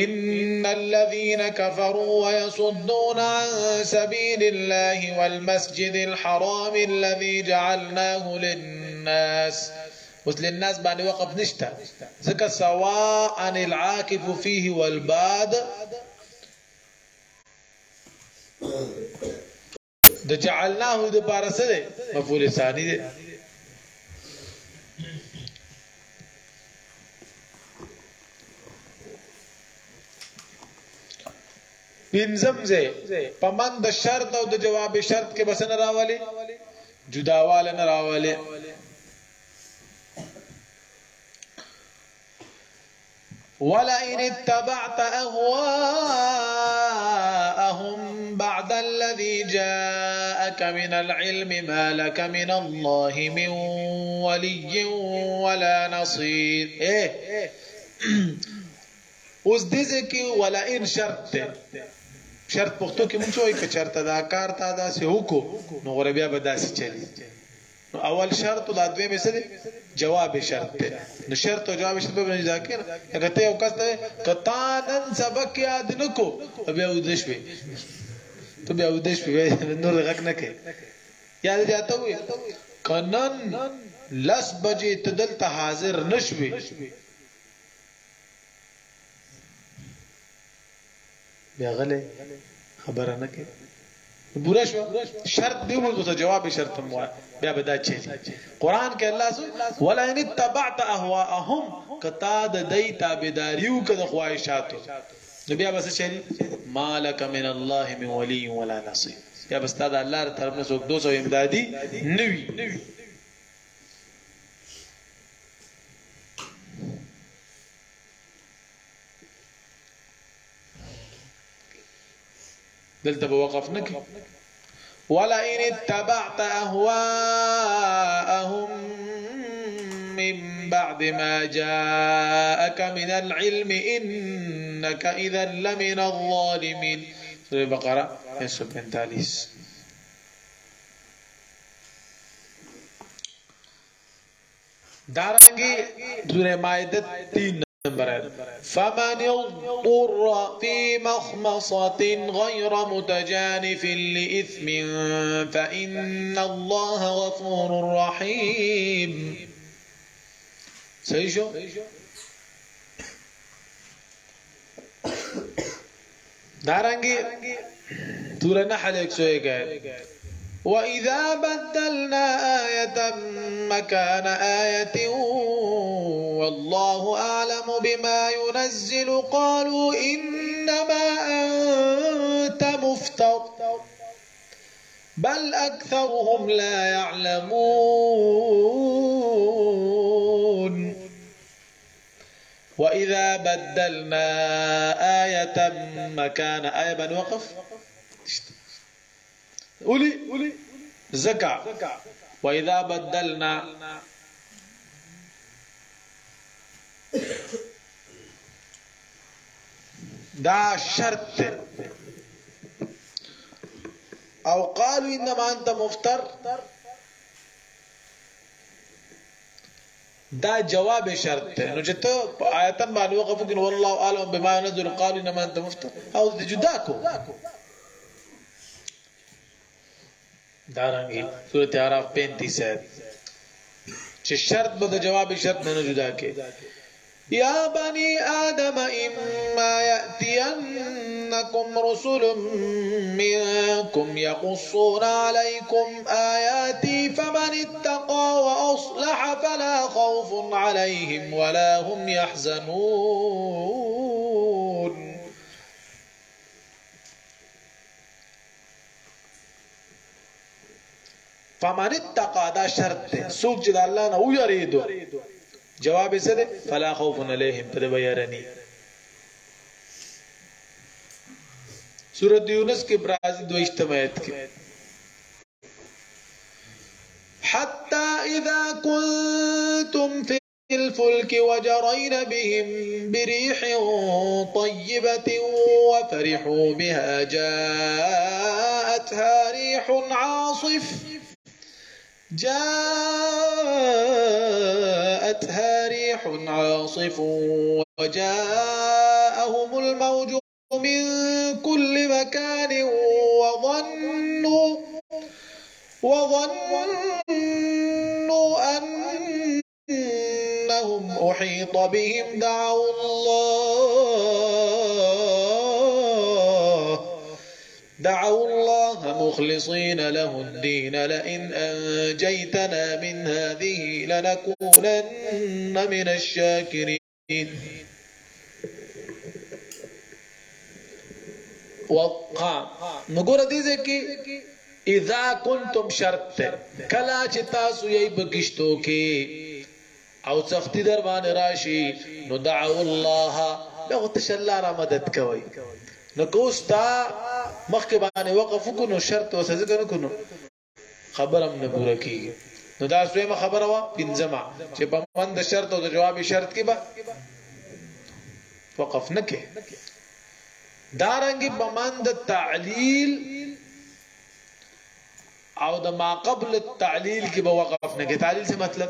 S1: إن الذين كفروا ويصدون عن سبيل الله والمسجد الحرام الذي جعلناه للناس وصل الناس باندې وقف نشتا ذكى سواء العاكف فيه والباد د جعلناه د پارس ده مفعول ثانی ده پینزم زه پمن د شرط او د جواب شرط کې بس نه راولي جداواله نه راولي ولئن اتبعت أهواءهم بعد الذي جاءك من العلم ما لك من الله من ولي ولا نصير إيه اوس دې ځکه ولئن شرط شرط پښتو کې مونږ وایو چې شرط دا کار تا دا سه وکړو نو غره بیا به چلی اول شرط او دوی به سره جواب شرط ته نو شرط او جواب شرط به ذکر کته یو کس ته کتا نن سبق یاد نکو به ودش وي ته به ودش وي نور غک نه کوي یاد جاته وي کنن لس بجې تدل ته حاضر نشوي بیا غلې خبره نه کوي پورا شو شرط دی موږ ته جواب شرط مو بیا به دا چي قران کې الله سو ولا ان تبعت اهواهم کتا د دې تابعداریو کده خواهشاتو نو بیا بس چي مالک من الله من ولي ولا نصير بیا بس دا الله تر موږ څوک دوسو امدادي نوي دلته به وقف نه کی ولئن اتبعت اهواءهم من بعد ما جاءك من العلم انك اذا لمن الظالمين سوره بقره 45 دارنګي سوره مائده 3 فمن اضطر في مخمصة غير متجانف لإثم فإن الله غفور رحيم سيشو شو؟ دارنگی حليك نحل 101 وإذا بدلنا آية مكان آية والله أعلم بما ينزل قالوا إنما أنت مفتر بل أكثرهم لا يعلمون وإذا بدلنا آية مكان آية بنوقف وقف ولی زکا و اذا بدلنا دا شرط او قالوا انما انت مفتر دا جواب شرط ته نو چې ته آیتن باندې وقفو کې والله اعلم بما ينزل قالوا انما انت مفتر او جدا کو سورة عراف پین تیس ہے چه شرط به جواب شرط نه جدا کې یا بني ادم اما ياتينكم رسل منكم يقصون عليكم اياتي فمن اتقى واصلح فلا خوف عليهم ولا هم يحزنون فمن اتقى دا شرط ته سوق چې د الله نه ویریدو جواب یې څه فلا خوف علیهم پر بیرنی سورة دیونس کې برازي دو آیت کې حتى إذا كنتم في الفلك وجرين بهم بريح طيبة وفرحوا بها جاءتها ريح عاصف جاءتها ريح عاصف وجاءهم الموج من كل مكان وظنوا وظنوا أنهم أحيط بهم دعوا الله دعوا الله مخلصين له الدين لئن أنجيتنا من هذه لنكونن من الشاكرين وقع نقول دي اذا كنتم شرط کلا چې تاسو یې بغشتو کې او سختی در باندې راشي نو دعو الله له تشلا را مدد کوي نو کوستا مخکې باندې وقف کو نو شرط وسه ذکر کو نو خبر هم نه پوره کیږي نو دا سویمه خبره وا پنځمه چې په مند شرط او د جواب شرط کې به وقف نه کې دارنګ په مند تعلیل او د ما قبل التعلیل کې به وقف نه کې تعلیل څه مطلب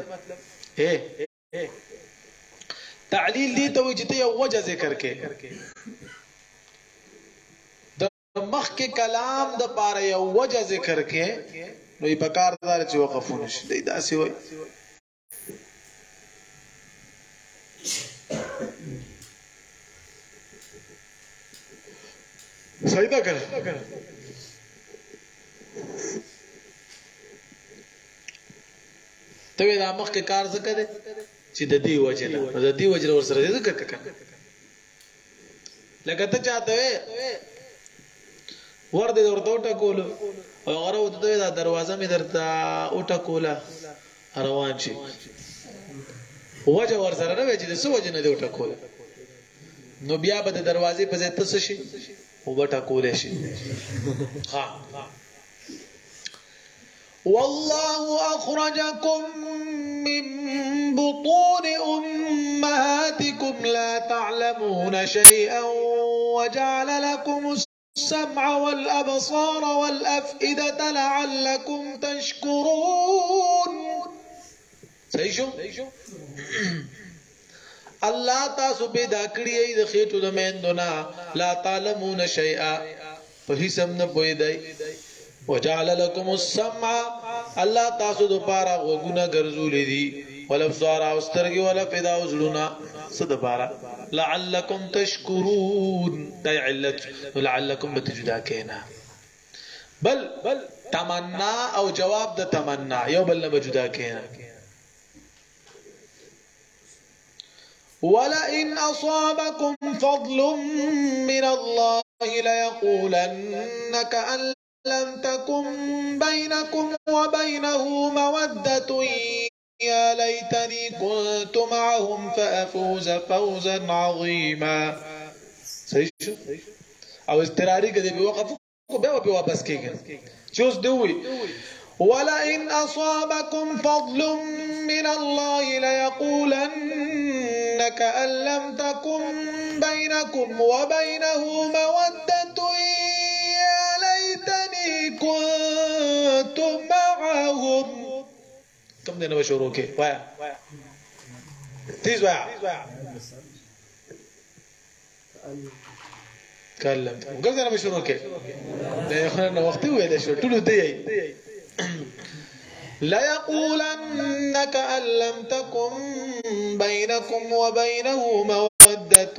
S1: اے تعلیل دي ته وي چې ته یو وجه ذکر کې مخکې کلام د پاره یو وجه ذکر کې نو په کار دار چې وقفون شي دی داسې وای صحیح ده کړه ته دا مخ کې کار زکه دي چې د دې وجه نه د دې وجه ور سره دې زکه کړه لکه ته چاته ور دې ورته ټکول او هغه ورته دا دروازه می درته او ټکوله روان شي وجه ور سره نه وجه د سو وجه نه دی ټکوله نو بیا به د دروازې په ځای ته شي او به ټکوله شي ها والله اخرجكم من بطون امهاتكم لا تعلمون شيئا وجعل لكم السمع والأبصار والأفئدة لعلكم تشكرون صحیح شو الله تاسو به دا کړی د خېټو د میندونا لا تعلمون شيئا په هیڅ هم نه پوي دی وجعل لكم السمع الله تاسو د پاره غوګونه ګرځولې دي ولف او سترګي ولا پیدا وزلونا صد بارا لعلكم تشکرون دا علت لعلكم بتجدا کینا بل بل تمنا او جواب د تمنا یو بل نه جدا کینا ولئن أصابكم فضل من الله ليقولن كأن لم تكن بينكم وبينه مودة يا ليتني كنت معهم فأفوز فوزا عظيما صحیح شو او استراري كده په وقف کو بس كده شو کېږي ولئن أصابكم فضل من الله ليقولن كأن لم تكن بينكم وبينه مودة يا ليتني كنت معهم તમને નવે છોરો કે વાયા ત્રીસ વાયા تكلم وقلت انا مش روكي لا يخلنا وقتي ولا شو تقولوا دي لا يقولنك أن لم تكن بينكم وبينه مودة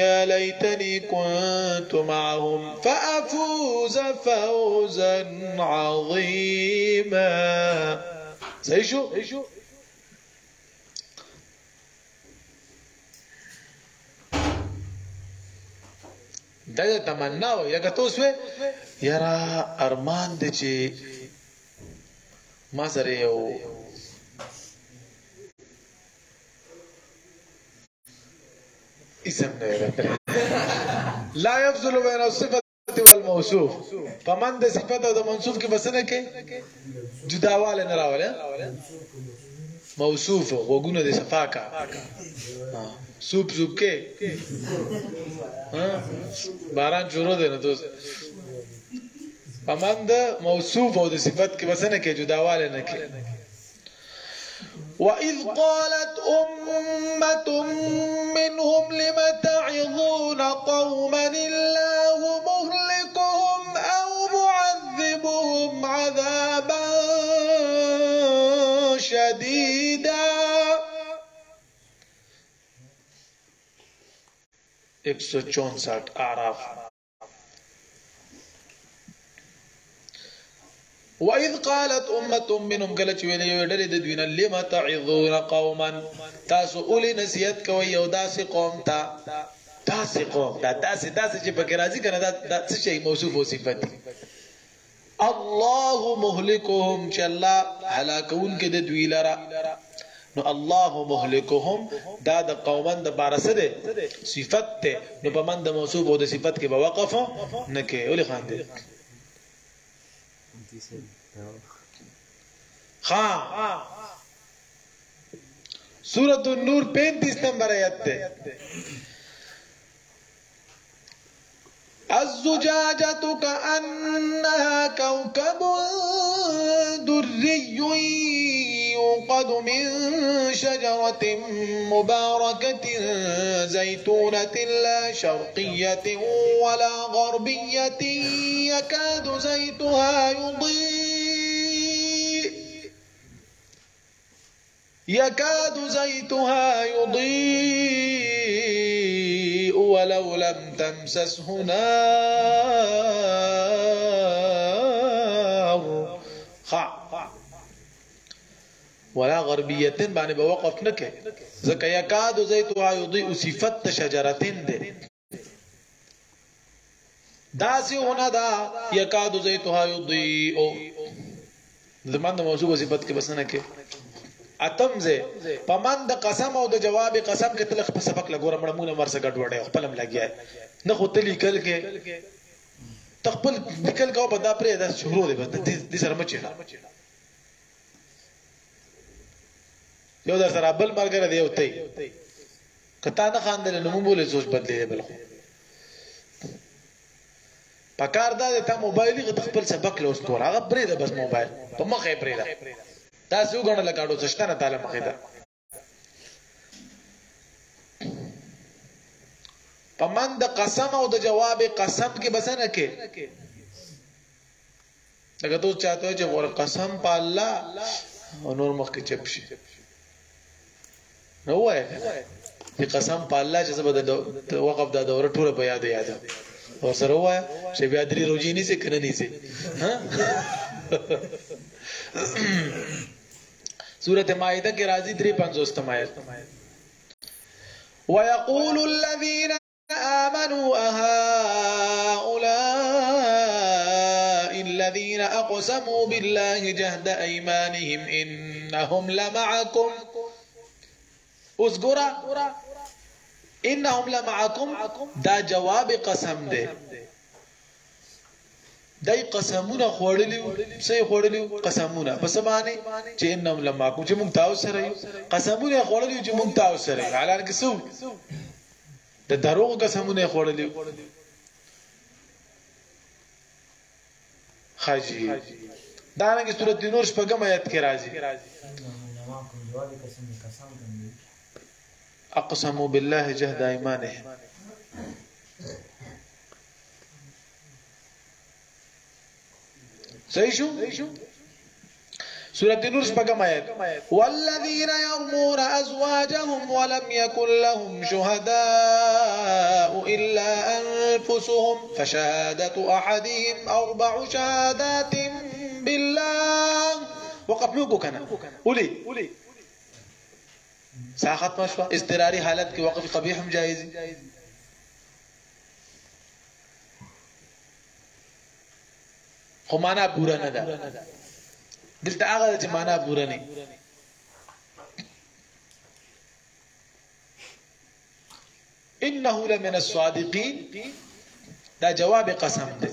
S1: يا ليتني كنت معهم فأفوز فوزا عظيما صحیح شو دا د تمنا و یا که توس و یارا ارمان دې چې ما سره یو اسم نه راکړه لا يفضل بين الصفه والموصوف فمن د صفت او د منصوب کې بسنه کې جداواله نه راواله موصوف وګونه د صفاکا سوپ سوپ کې ها باران شروع دی نه دوست فمن د موصوف او د صفت کې بسنه کې جداواله نه کې وإذ قالت أمة منهم لم تعظون قوما الله مهلكهم أو معذبهم عذابا شديدا ایک سو وإذ قالت أمة منهم قالت ویلې ډېر د دوی نه لم تعذون قوما تاسو اولی نصیحت کوي یو داسې قوم ته داسې قوم ته داسې داسې چې پکې راځي کنه دا څه شی موصوف او صفت الله مهلكهم چې الله هلاکون کې د دوی لره نو الله مهلكهم دا د قومن د بارسه ده صفت ته نو په من د موصوف او د صفت کې به وقفه نه کوي ولې خاندي ہاں سورت النور پینتیس نمبر آیت الزجاجة كأنها كوكب دري يوقد من شجرة مباركة زيتونة لا شرقية ولا غربية يكاد زيتها يضيء يكاد زيتها يضيء ولو لم تمسسه نار خع ولا غربيتين باندې به وقف نه کوي ځکه يكاد زيتها يضيء صفت شجرتين ده داسې ہونا دا يكاد زيتها يضيء زمان د موضوع صفت کې بس نه کوي اتم زه پمن د قسم او د جواب قسم کې تلخ په سبق لګور مړ مونږ مرسه ګډ وډه خپلم لګیا نه خو تلی کل کې تخپل نکل کا په دا پرې د شروع دی په دې سره مچې یو در سره بل مرګره دی یو تی کته نه خاندل نو مونږ سوچ بدلې بل خو پکار دا ته موبایل غت خپل سبق لوس کور هغه پرې ده بس موبایل په مخه پرې ده تاسو غواړئ لګاړو څه شته نه تعالی مخې ده پمن د قسم او د جواب قسم کې بس نه کې لکه ته چاته چې ور قسم په الله او نور مخ کې چپ شي نو وای چې قسم په الله چې زبر د وقف د دوره ټوله په یاد یاد او سره وای چې بیا درې روزي نه سي کنه نه سي ها سوره مائده کے راضی دری پنزوستم وَيَقُولُ الَّذِينَ آمَنُوا أَهَاؤُلَاءِ الَّذِينَ أَقْسَمُوا بِاللَّهِ جَهْدَ أَيْمَانِهِمْ إِنَّهُمْ لَمَعَكُمْ اس إِنَّهُمْ لَمَعَكُمْ دا جواب قسم دای قسمونه خوړلی سه خوړلی قسمونه پس باندې چې انم لما کوم چې مونږ تاسو سره یو قسمونه خوړلی چې مونږ تاسو سره یو حلال کې سو د دروغ قسمونه خوړلی خاجي دا رنګه صورت د نور شپږم آیت کې راځي اقسموا بالله جهد ايمانهم صحیح شو سورة نور شپکم آیت والذین یرمون ازواجهم ولم يكن لهم شهداء الا انفسهم فشهادة احدهم اربع شهادات بالله وقف لوگو قولي قولي ساخت مشوا استراري حالت کی وقف قبیح جائز خو معنا پورا نه ده دلته هغه چې معنا پورا نه انه لمن الصادقين دا جواب قسم ده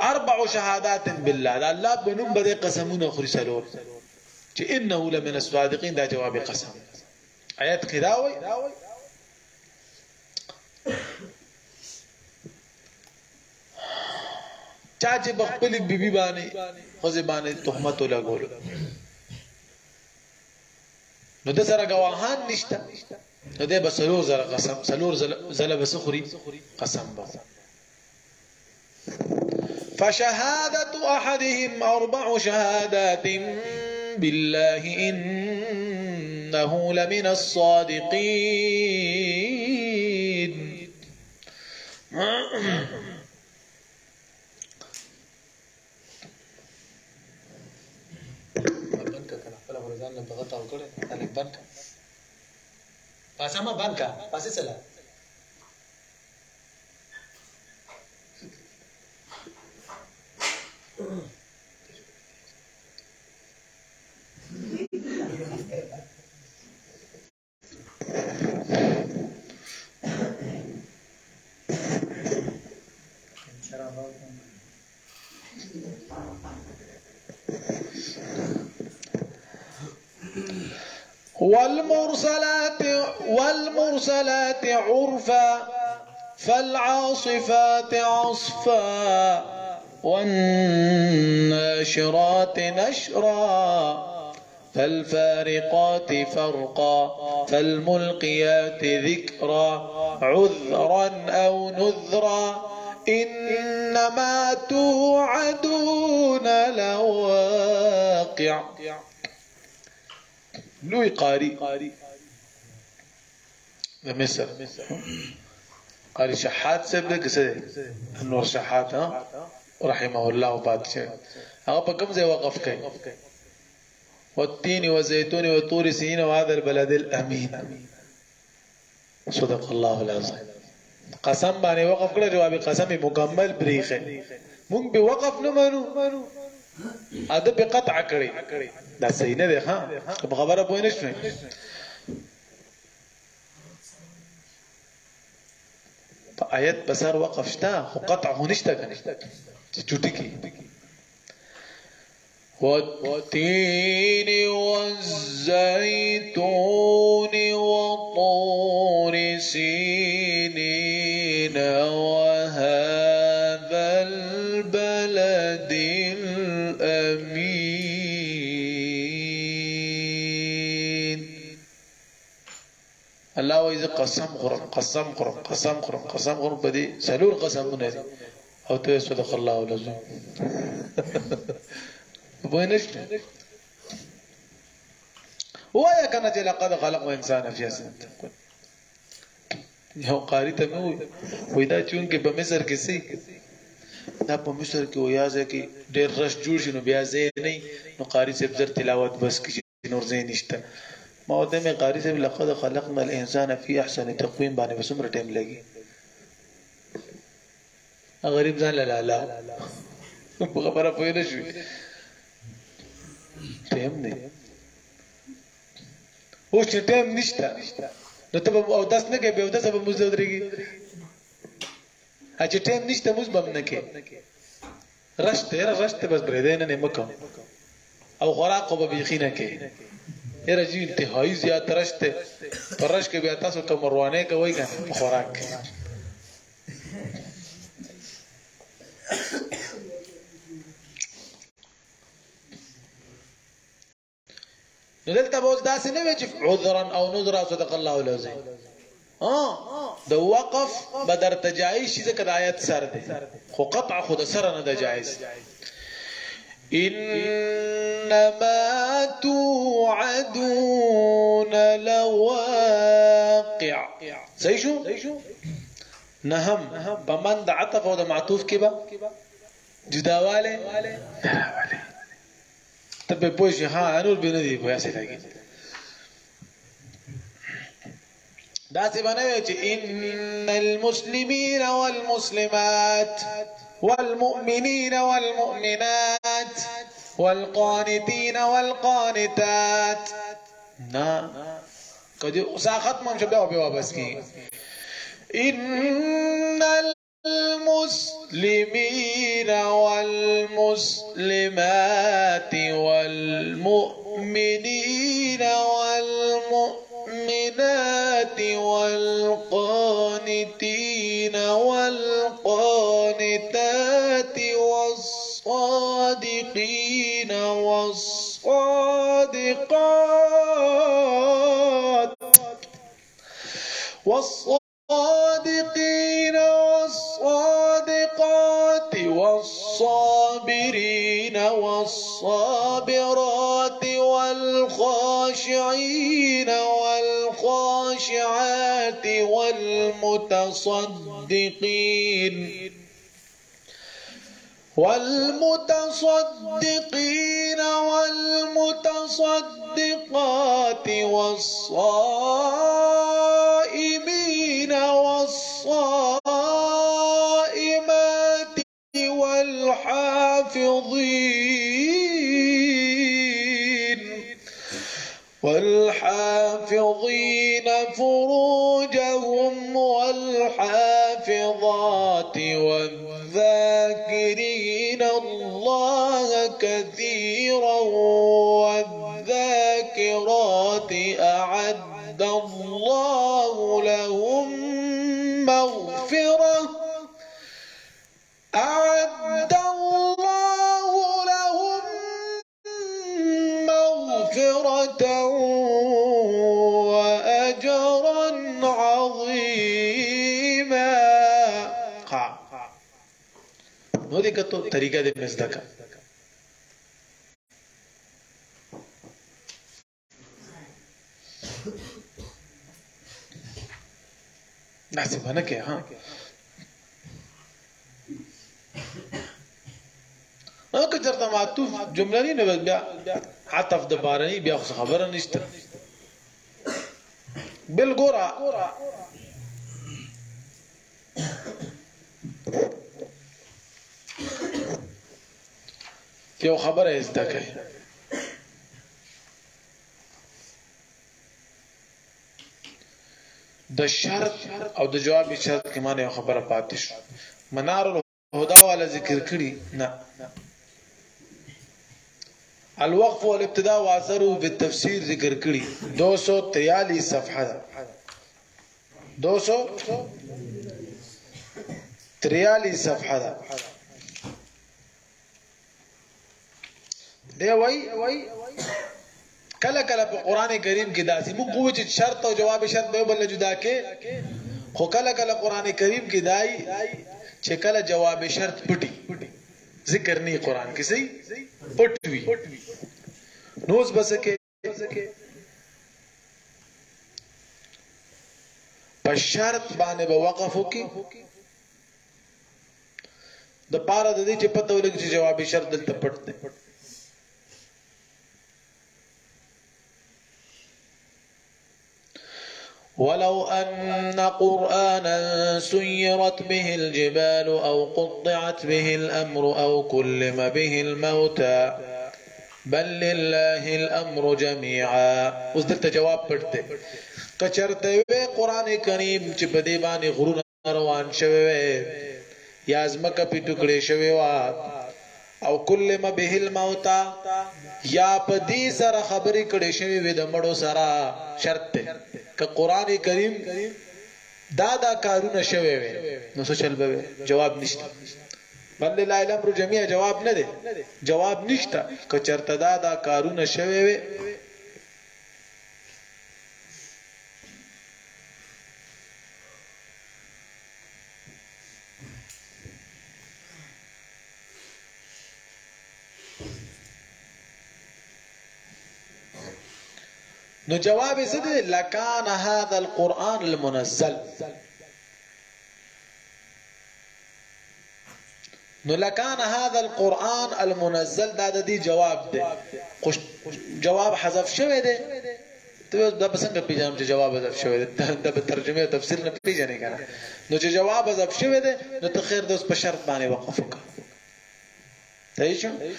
S1: اربع شهادات بالله دا الله بنوم بده قسمونه خوري سلور چې انه لمن الصادقين دا جواب قسم آیات کې چا چې بی بیبي باندې خوځ باندې تهمت لگولو نو ده سر گواهان نشتا نو ده بسلور زل قسم سلور زل بسخري قسم با فشهادة أحدهم أربع شهادات بالله إنه لمن الصادقين बगत और करे तनिक बन का पासा में बन का पासे चला Thank you. والمرسلات والمرسلات عرفا فالعاصفات عصفا والناشرات نشرا فالفارقات فرقا فالملقيات ذكرا عذرا او نذرا انما توعدون لواقع لوی قاری د مصر قاری شحات صاحب دغه څه انور شحات رحمه الله پاتشه هغه په کوم ځای وقف کړي والتين والزيتون والطور سين وهذا البلد الامين صدق الله العظيم قسم باندې وقف کړه جواب قسم مکمل بریخه مونږ به وقف نه مانو اده به قطع کړي دا صحیح نه ده ها په خبره پوه نه په آیت په سر وقف شته خو قطع هو نشته چې چټي کی و و تین زیتون و طور سینین و باندې قسم خورم قسم خورم قسم خورم قسم خورم په دې سلور قسمونه دي او ته صدق الله العظیم وینشته وایا کنه چې لقد خلق انسان فی سنه یو قاری ته مو وای دا چون کې په مصر کې سي دا په مصر کې ویا ځکه ډېر رش جوړ شنو بیا زه نه نو قاری صاحب زر تلاوت بس کې نور زه نشته ما ہوتے میں قاری سے بھی لقد خلقنا الانسان فی احسن تقویم باندې وسمره ټیم لګي غریب ځان لالا لا خبره پوه نه شو ټیم نه او چې ټیم نشته نو ته او داس نه کوي او داس به موږ درېږي اچ ټیم نشته موږ بم نه کوي رشته رشته بس درې دینه نه مکم او خوراک به بيخینه کوي ارجی انتهایی زیات رشت پرش کې بیا تاسو ته مروانه کوي کنه په خوراک نو دلته به اوس داسې نه وي چې عذرا او نذرا صدق الله العظیم ها د وقف بدر تجایز شي ځکه د آیت سر دی خو قطع خود سره نه د جایز ان إنما توعدون لواقع زي شو نهم بمن دا عطف ودا معطوف كبا جداوالي جداوالي طب بوش ها انور بندي بويا سلاقي داسي بنويت إن المسلمين والمسلمات والمؤمنين والمؤمنات والقانتين والقانتات نا کدی ساخت مم شبه او به واپس کی ان المسلمين والمسلمات والمؤمنين والمؤمنات والمؤمنات والصادقات والصادقين والصادقات والصابرين والصابرات والخاشعين والخاشعات والمتصدقين والمتصدقين والمتصدقات والصائمين والصائمات والحافظين والحافظين فروجهم والحافظات والذاكرات أعد الله لهم مغفرة أعد الله لهم مغفرة وأجرا عظيما نو دې کته طریقه داسې باندې کې ها نو که چرته معطوف جمله نه نو بیا عطف د بارني بیا خو خبره نشته بل ګورا یو خبره زده کوي د شرط او د جواب شرط کې معنی خبره پاتې شو منار الهدى ولا ذکر کړي نه الوقف والابتداء واثره بالتفسير ذکر کړي 243 صفحه ده 243 صفحه ده دی وای کله کله په قران کریم کې داسې موږ کوی چې شرط او جواب شرط به بل جدا کې خو کله کله قران کریم کې دای چې کله جواب شرط پټي ذکر نه قران کې سي پټوي نوز بسکه په شرط باندې به وقف وکي د پاره د دې چې پته ولګي چې جواب شرط دلته پټ دی ولو أن قرآنا سيرت به الجبال أو قطعت به الأمر أو كلم به الموتى بل لله الأمر جميعا وزدت جواب پڑتے کچرت وی قران کریم چې په غرون غرور روان شوی یا ازمکه په ټوکړې شوی او کل ما به الموتا یا په دې سره خبرې کړې شوی وې د مړو سره شرط ته ک قران کریم دا دا کارونه شوی وې نو څه چل به جواب نشته بل لا علم رو جميع جواب نه دی جواب نشته ک چرته دا دا کارونه شوی وې نو جواب یې څه دی لکان هذا القران المنزل نو لکان هذا القران المنزل دا د دې جواب دی جواب حذف شوی دی ته دا څنګه پیژنم چې جواب حذف شوی دی دا په ترجمه او تفسیر نه پیژنې کنه نو چې جواب حذف شوی دی نو ته خیر دوس په شرط باندې وقف وکړه صحیح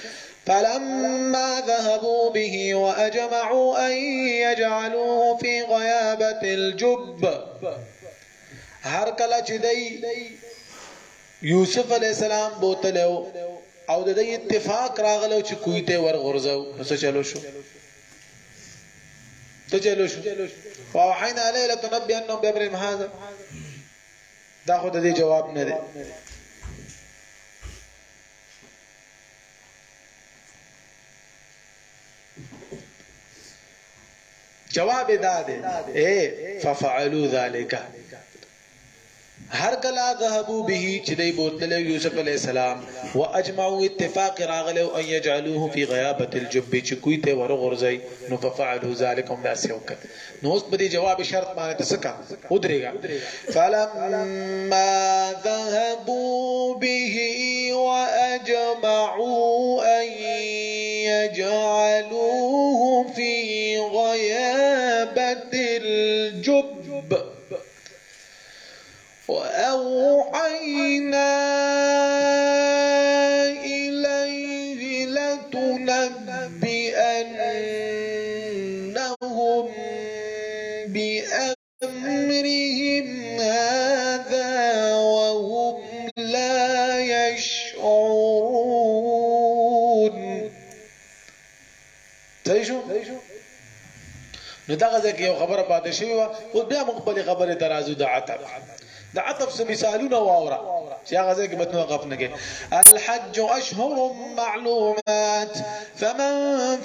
S1: فلما ذهبوا به وأجمعوا أن يجعلوه في غيابة الجب هر کله چې دی یوسف علی السلام بوتلو او د دې اتفاق راغلو چې کوی ته ور غرزو نو چلو شو ته چلو شو واوحینا لیلۃ نبی انهم بامر هذا دا خو د دې جواب نه دی جواب داده اے ايه، ففعلوا ذلك هر کلا ذهبو به چې دی بوتل یوسف علی السلام واجمعوا اتفاق راغله ان يجعلوه في غيابه الجب چې کوی ته ورغورځي نو ففعلوا ذلك هم داسې وکړ نو اوس به جواب شرط باندې تسکا ودرېګا فلما ذهبوا به واجمعوا ان يجعلوه في غيابه الجب وأوحينا إليه لتنبئنهم بأمرهم هذا وهم لا يشعرون تشو نو دغه ځکه یو خبره پاتې شوی و او بیا مخ خبره ترازو د د عطف مثالونه واوره چې هغه ځای کې الحج اشهر معلومات فمن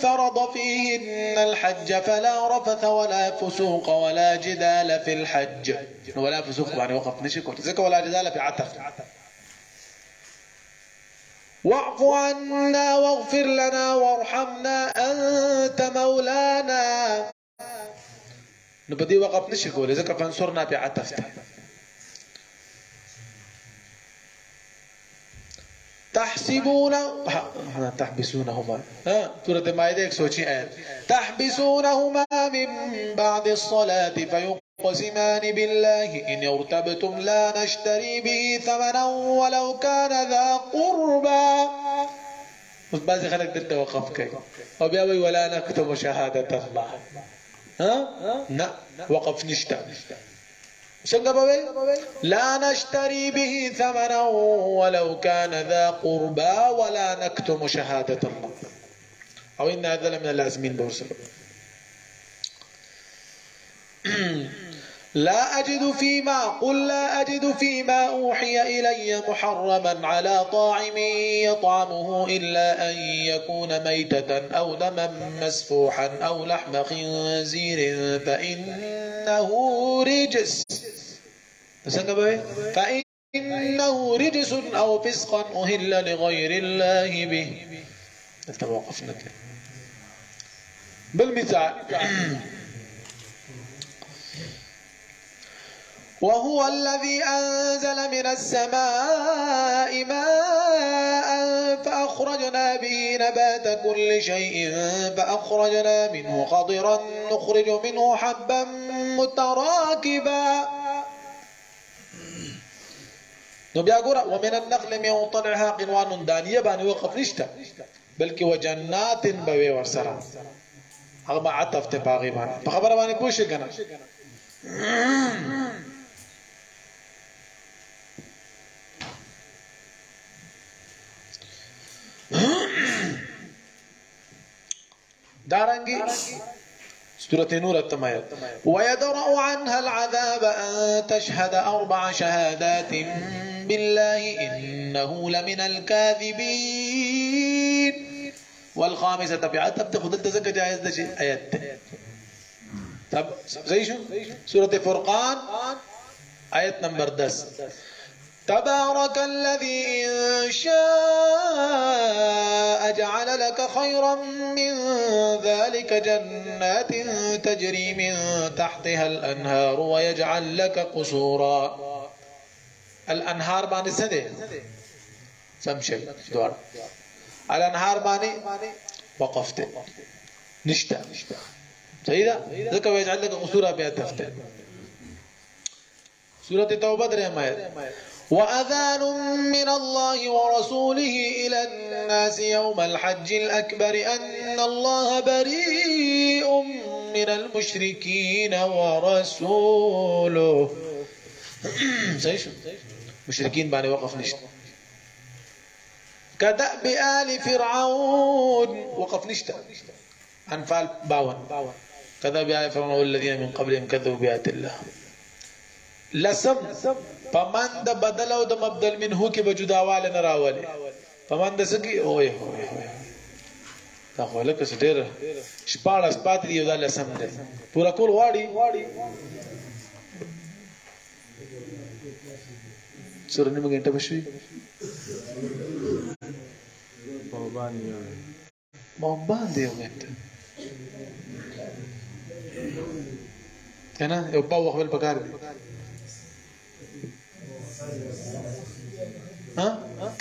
S1: فرض فيهن الحج فلا رفث ولا فسوق ولا جدال في الحج ولا فسوق يعني وقف نشك وتزكى ولا جدال في عطف واعف عنا واغفر لنا وارحمنا انت مولانا نبدي وقف نشك ولذلك فانصرنا بعطفته تحسبون تحبسونهما سورة مائدة 106 آيات تحبسونهما من بعد الصلاة فيقسمان بالله إن ارتبتم لا نشتري به ثمنا ولو كان ذا قربا بعض خلق دلتا وقف کوي او ولا نكتب شهادة الله ها نا وقف نشتا شنقبوي لا نشتري به ثمنا ولو كان ذا قربى ولا نكتم شهادة الله أو إن هذا لمن اللازمين بورسلو لا أجد فيما قل لا أجد فيما أوحي إلي محرما على طاعم يطعمه إلا أن يكون ميتة أو دما مسفوحا أو لحم خنزير فإنه رجس فإنه رجس أو فسقا أهل لغير الله به توقفنا بالمثال وهو الذي أنزل من السماء ماء فأخرجنا به نبات كل شيء فأخرجنا منه خضرا نخرج منه حبا متراكبا ومن النخل من طلعها قنوان دانية بان وقف نشتا كي وجنات بوي ورسرا أغمى عطف تباغي بان فخبر بان خبره باندې دارنگی سورة نور التمايل ويدرأ عنها العذاب أن تشهد أربع شهادات بالله إنه لمن الكاذبين والخامسة تبعات تبت ضد زكاة جائز دشي آيات طب زي شو سورة فرقان آيات نمبر دس. تبارك الذي إن شاء جعل لك خيرا من ذلك جنات تجري من تحتها الأنهار ويجعل لك قصورا الأنهار بان سده سمشي دوار الأنهار بان وقفت نشتا سيدا ذكا ويجعل لك قصورا بها تفتح سورة توبة رحمة وأذان من الله ورسوله إلى الناس يوم الحج الأكبر أن الله بريء من المشركين ورسوله مشركين بعد وقف نشت كدأب آل فرعون وقف نشت أنفال باون كدأب آل فرعون والذين من قبلهم كذبوا بآت الله لسم پمن د بدل او د مبدل منه کې به جداواله نه راولي پمن د سکی اوه اوه دا خو لکه ډېر شپاړس پاتې دی دا لسم دی پورا کول واړی سره نیمه ګنټه بشوي ما باندې یو ګنټه کنه یو په وخت بل پکار دی ها؟ ها؟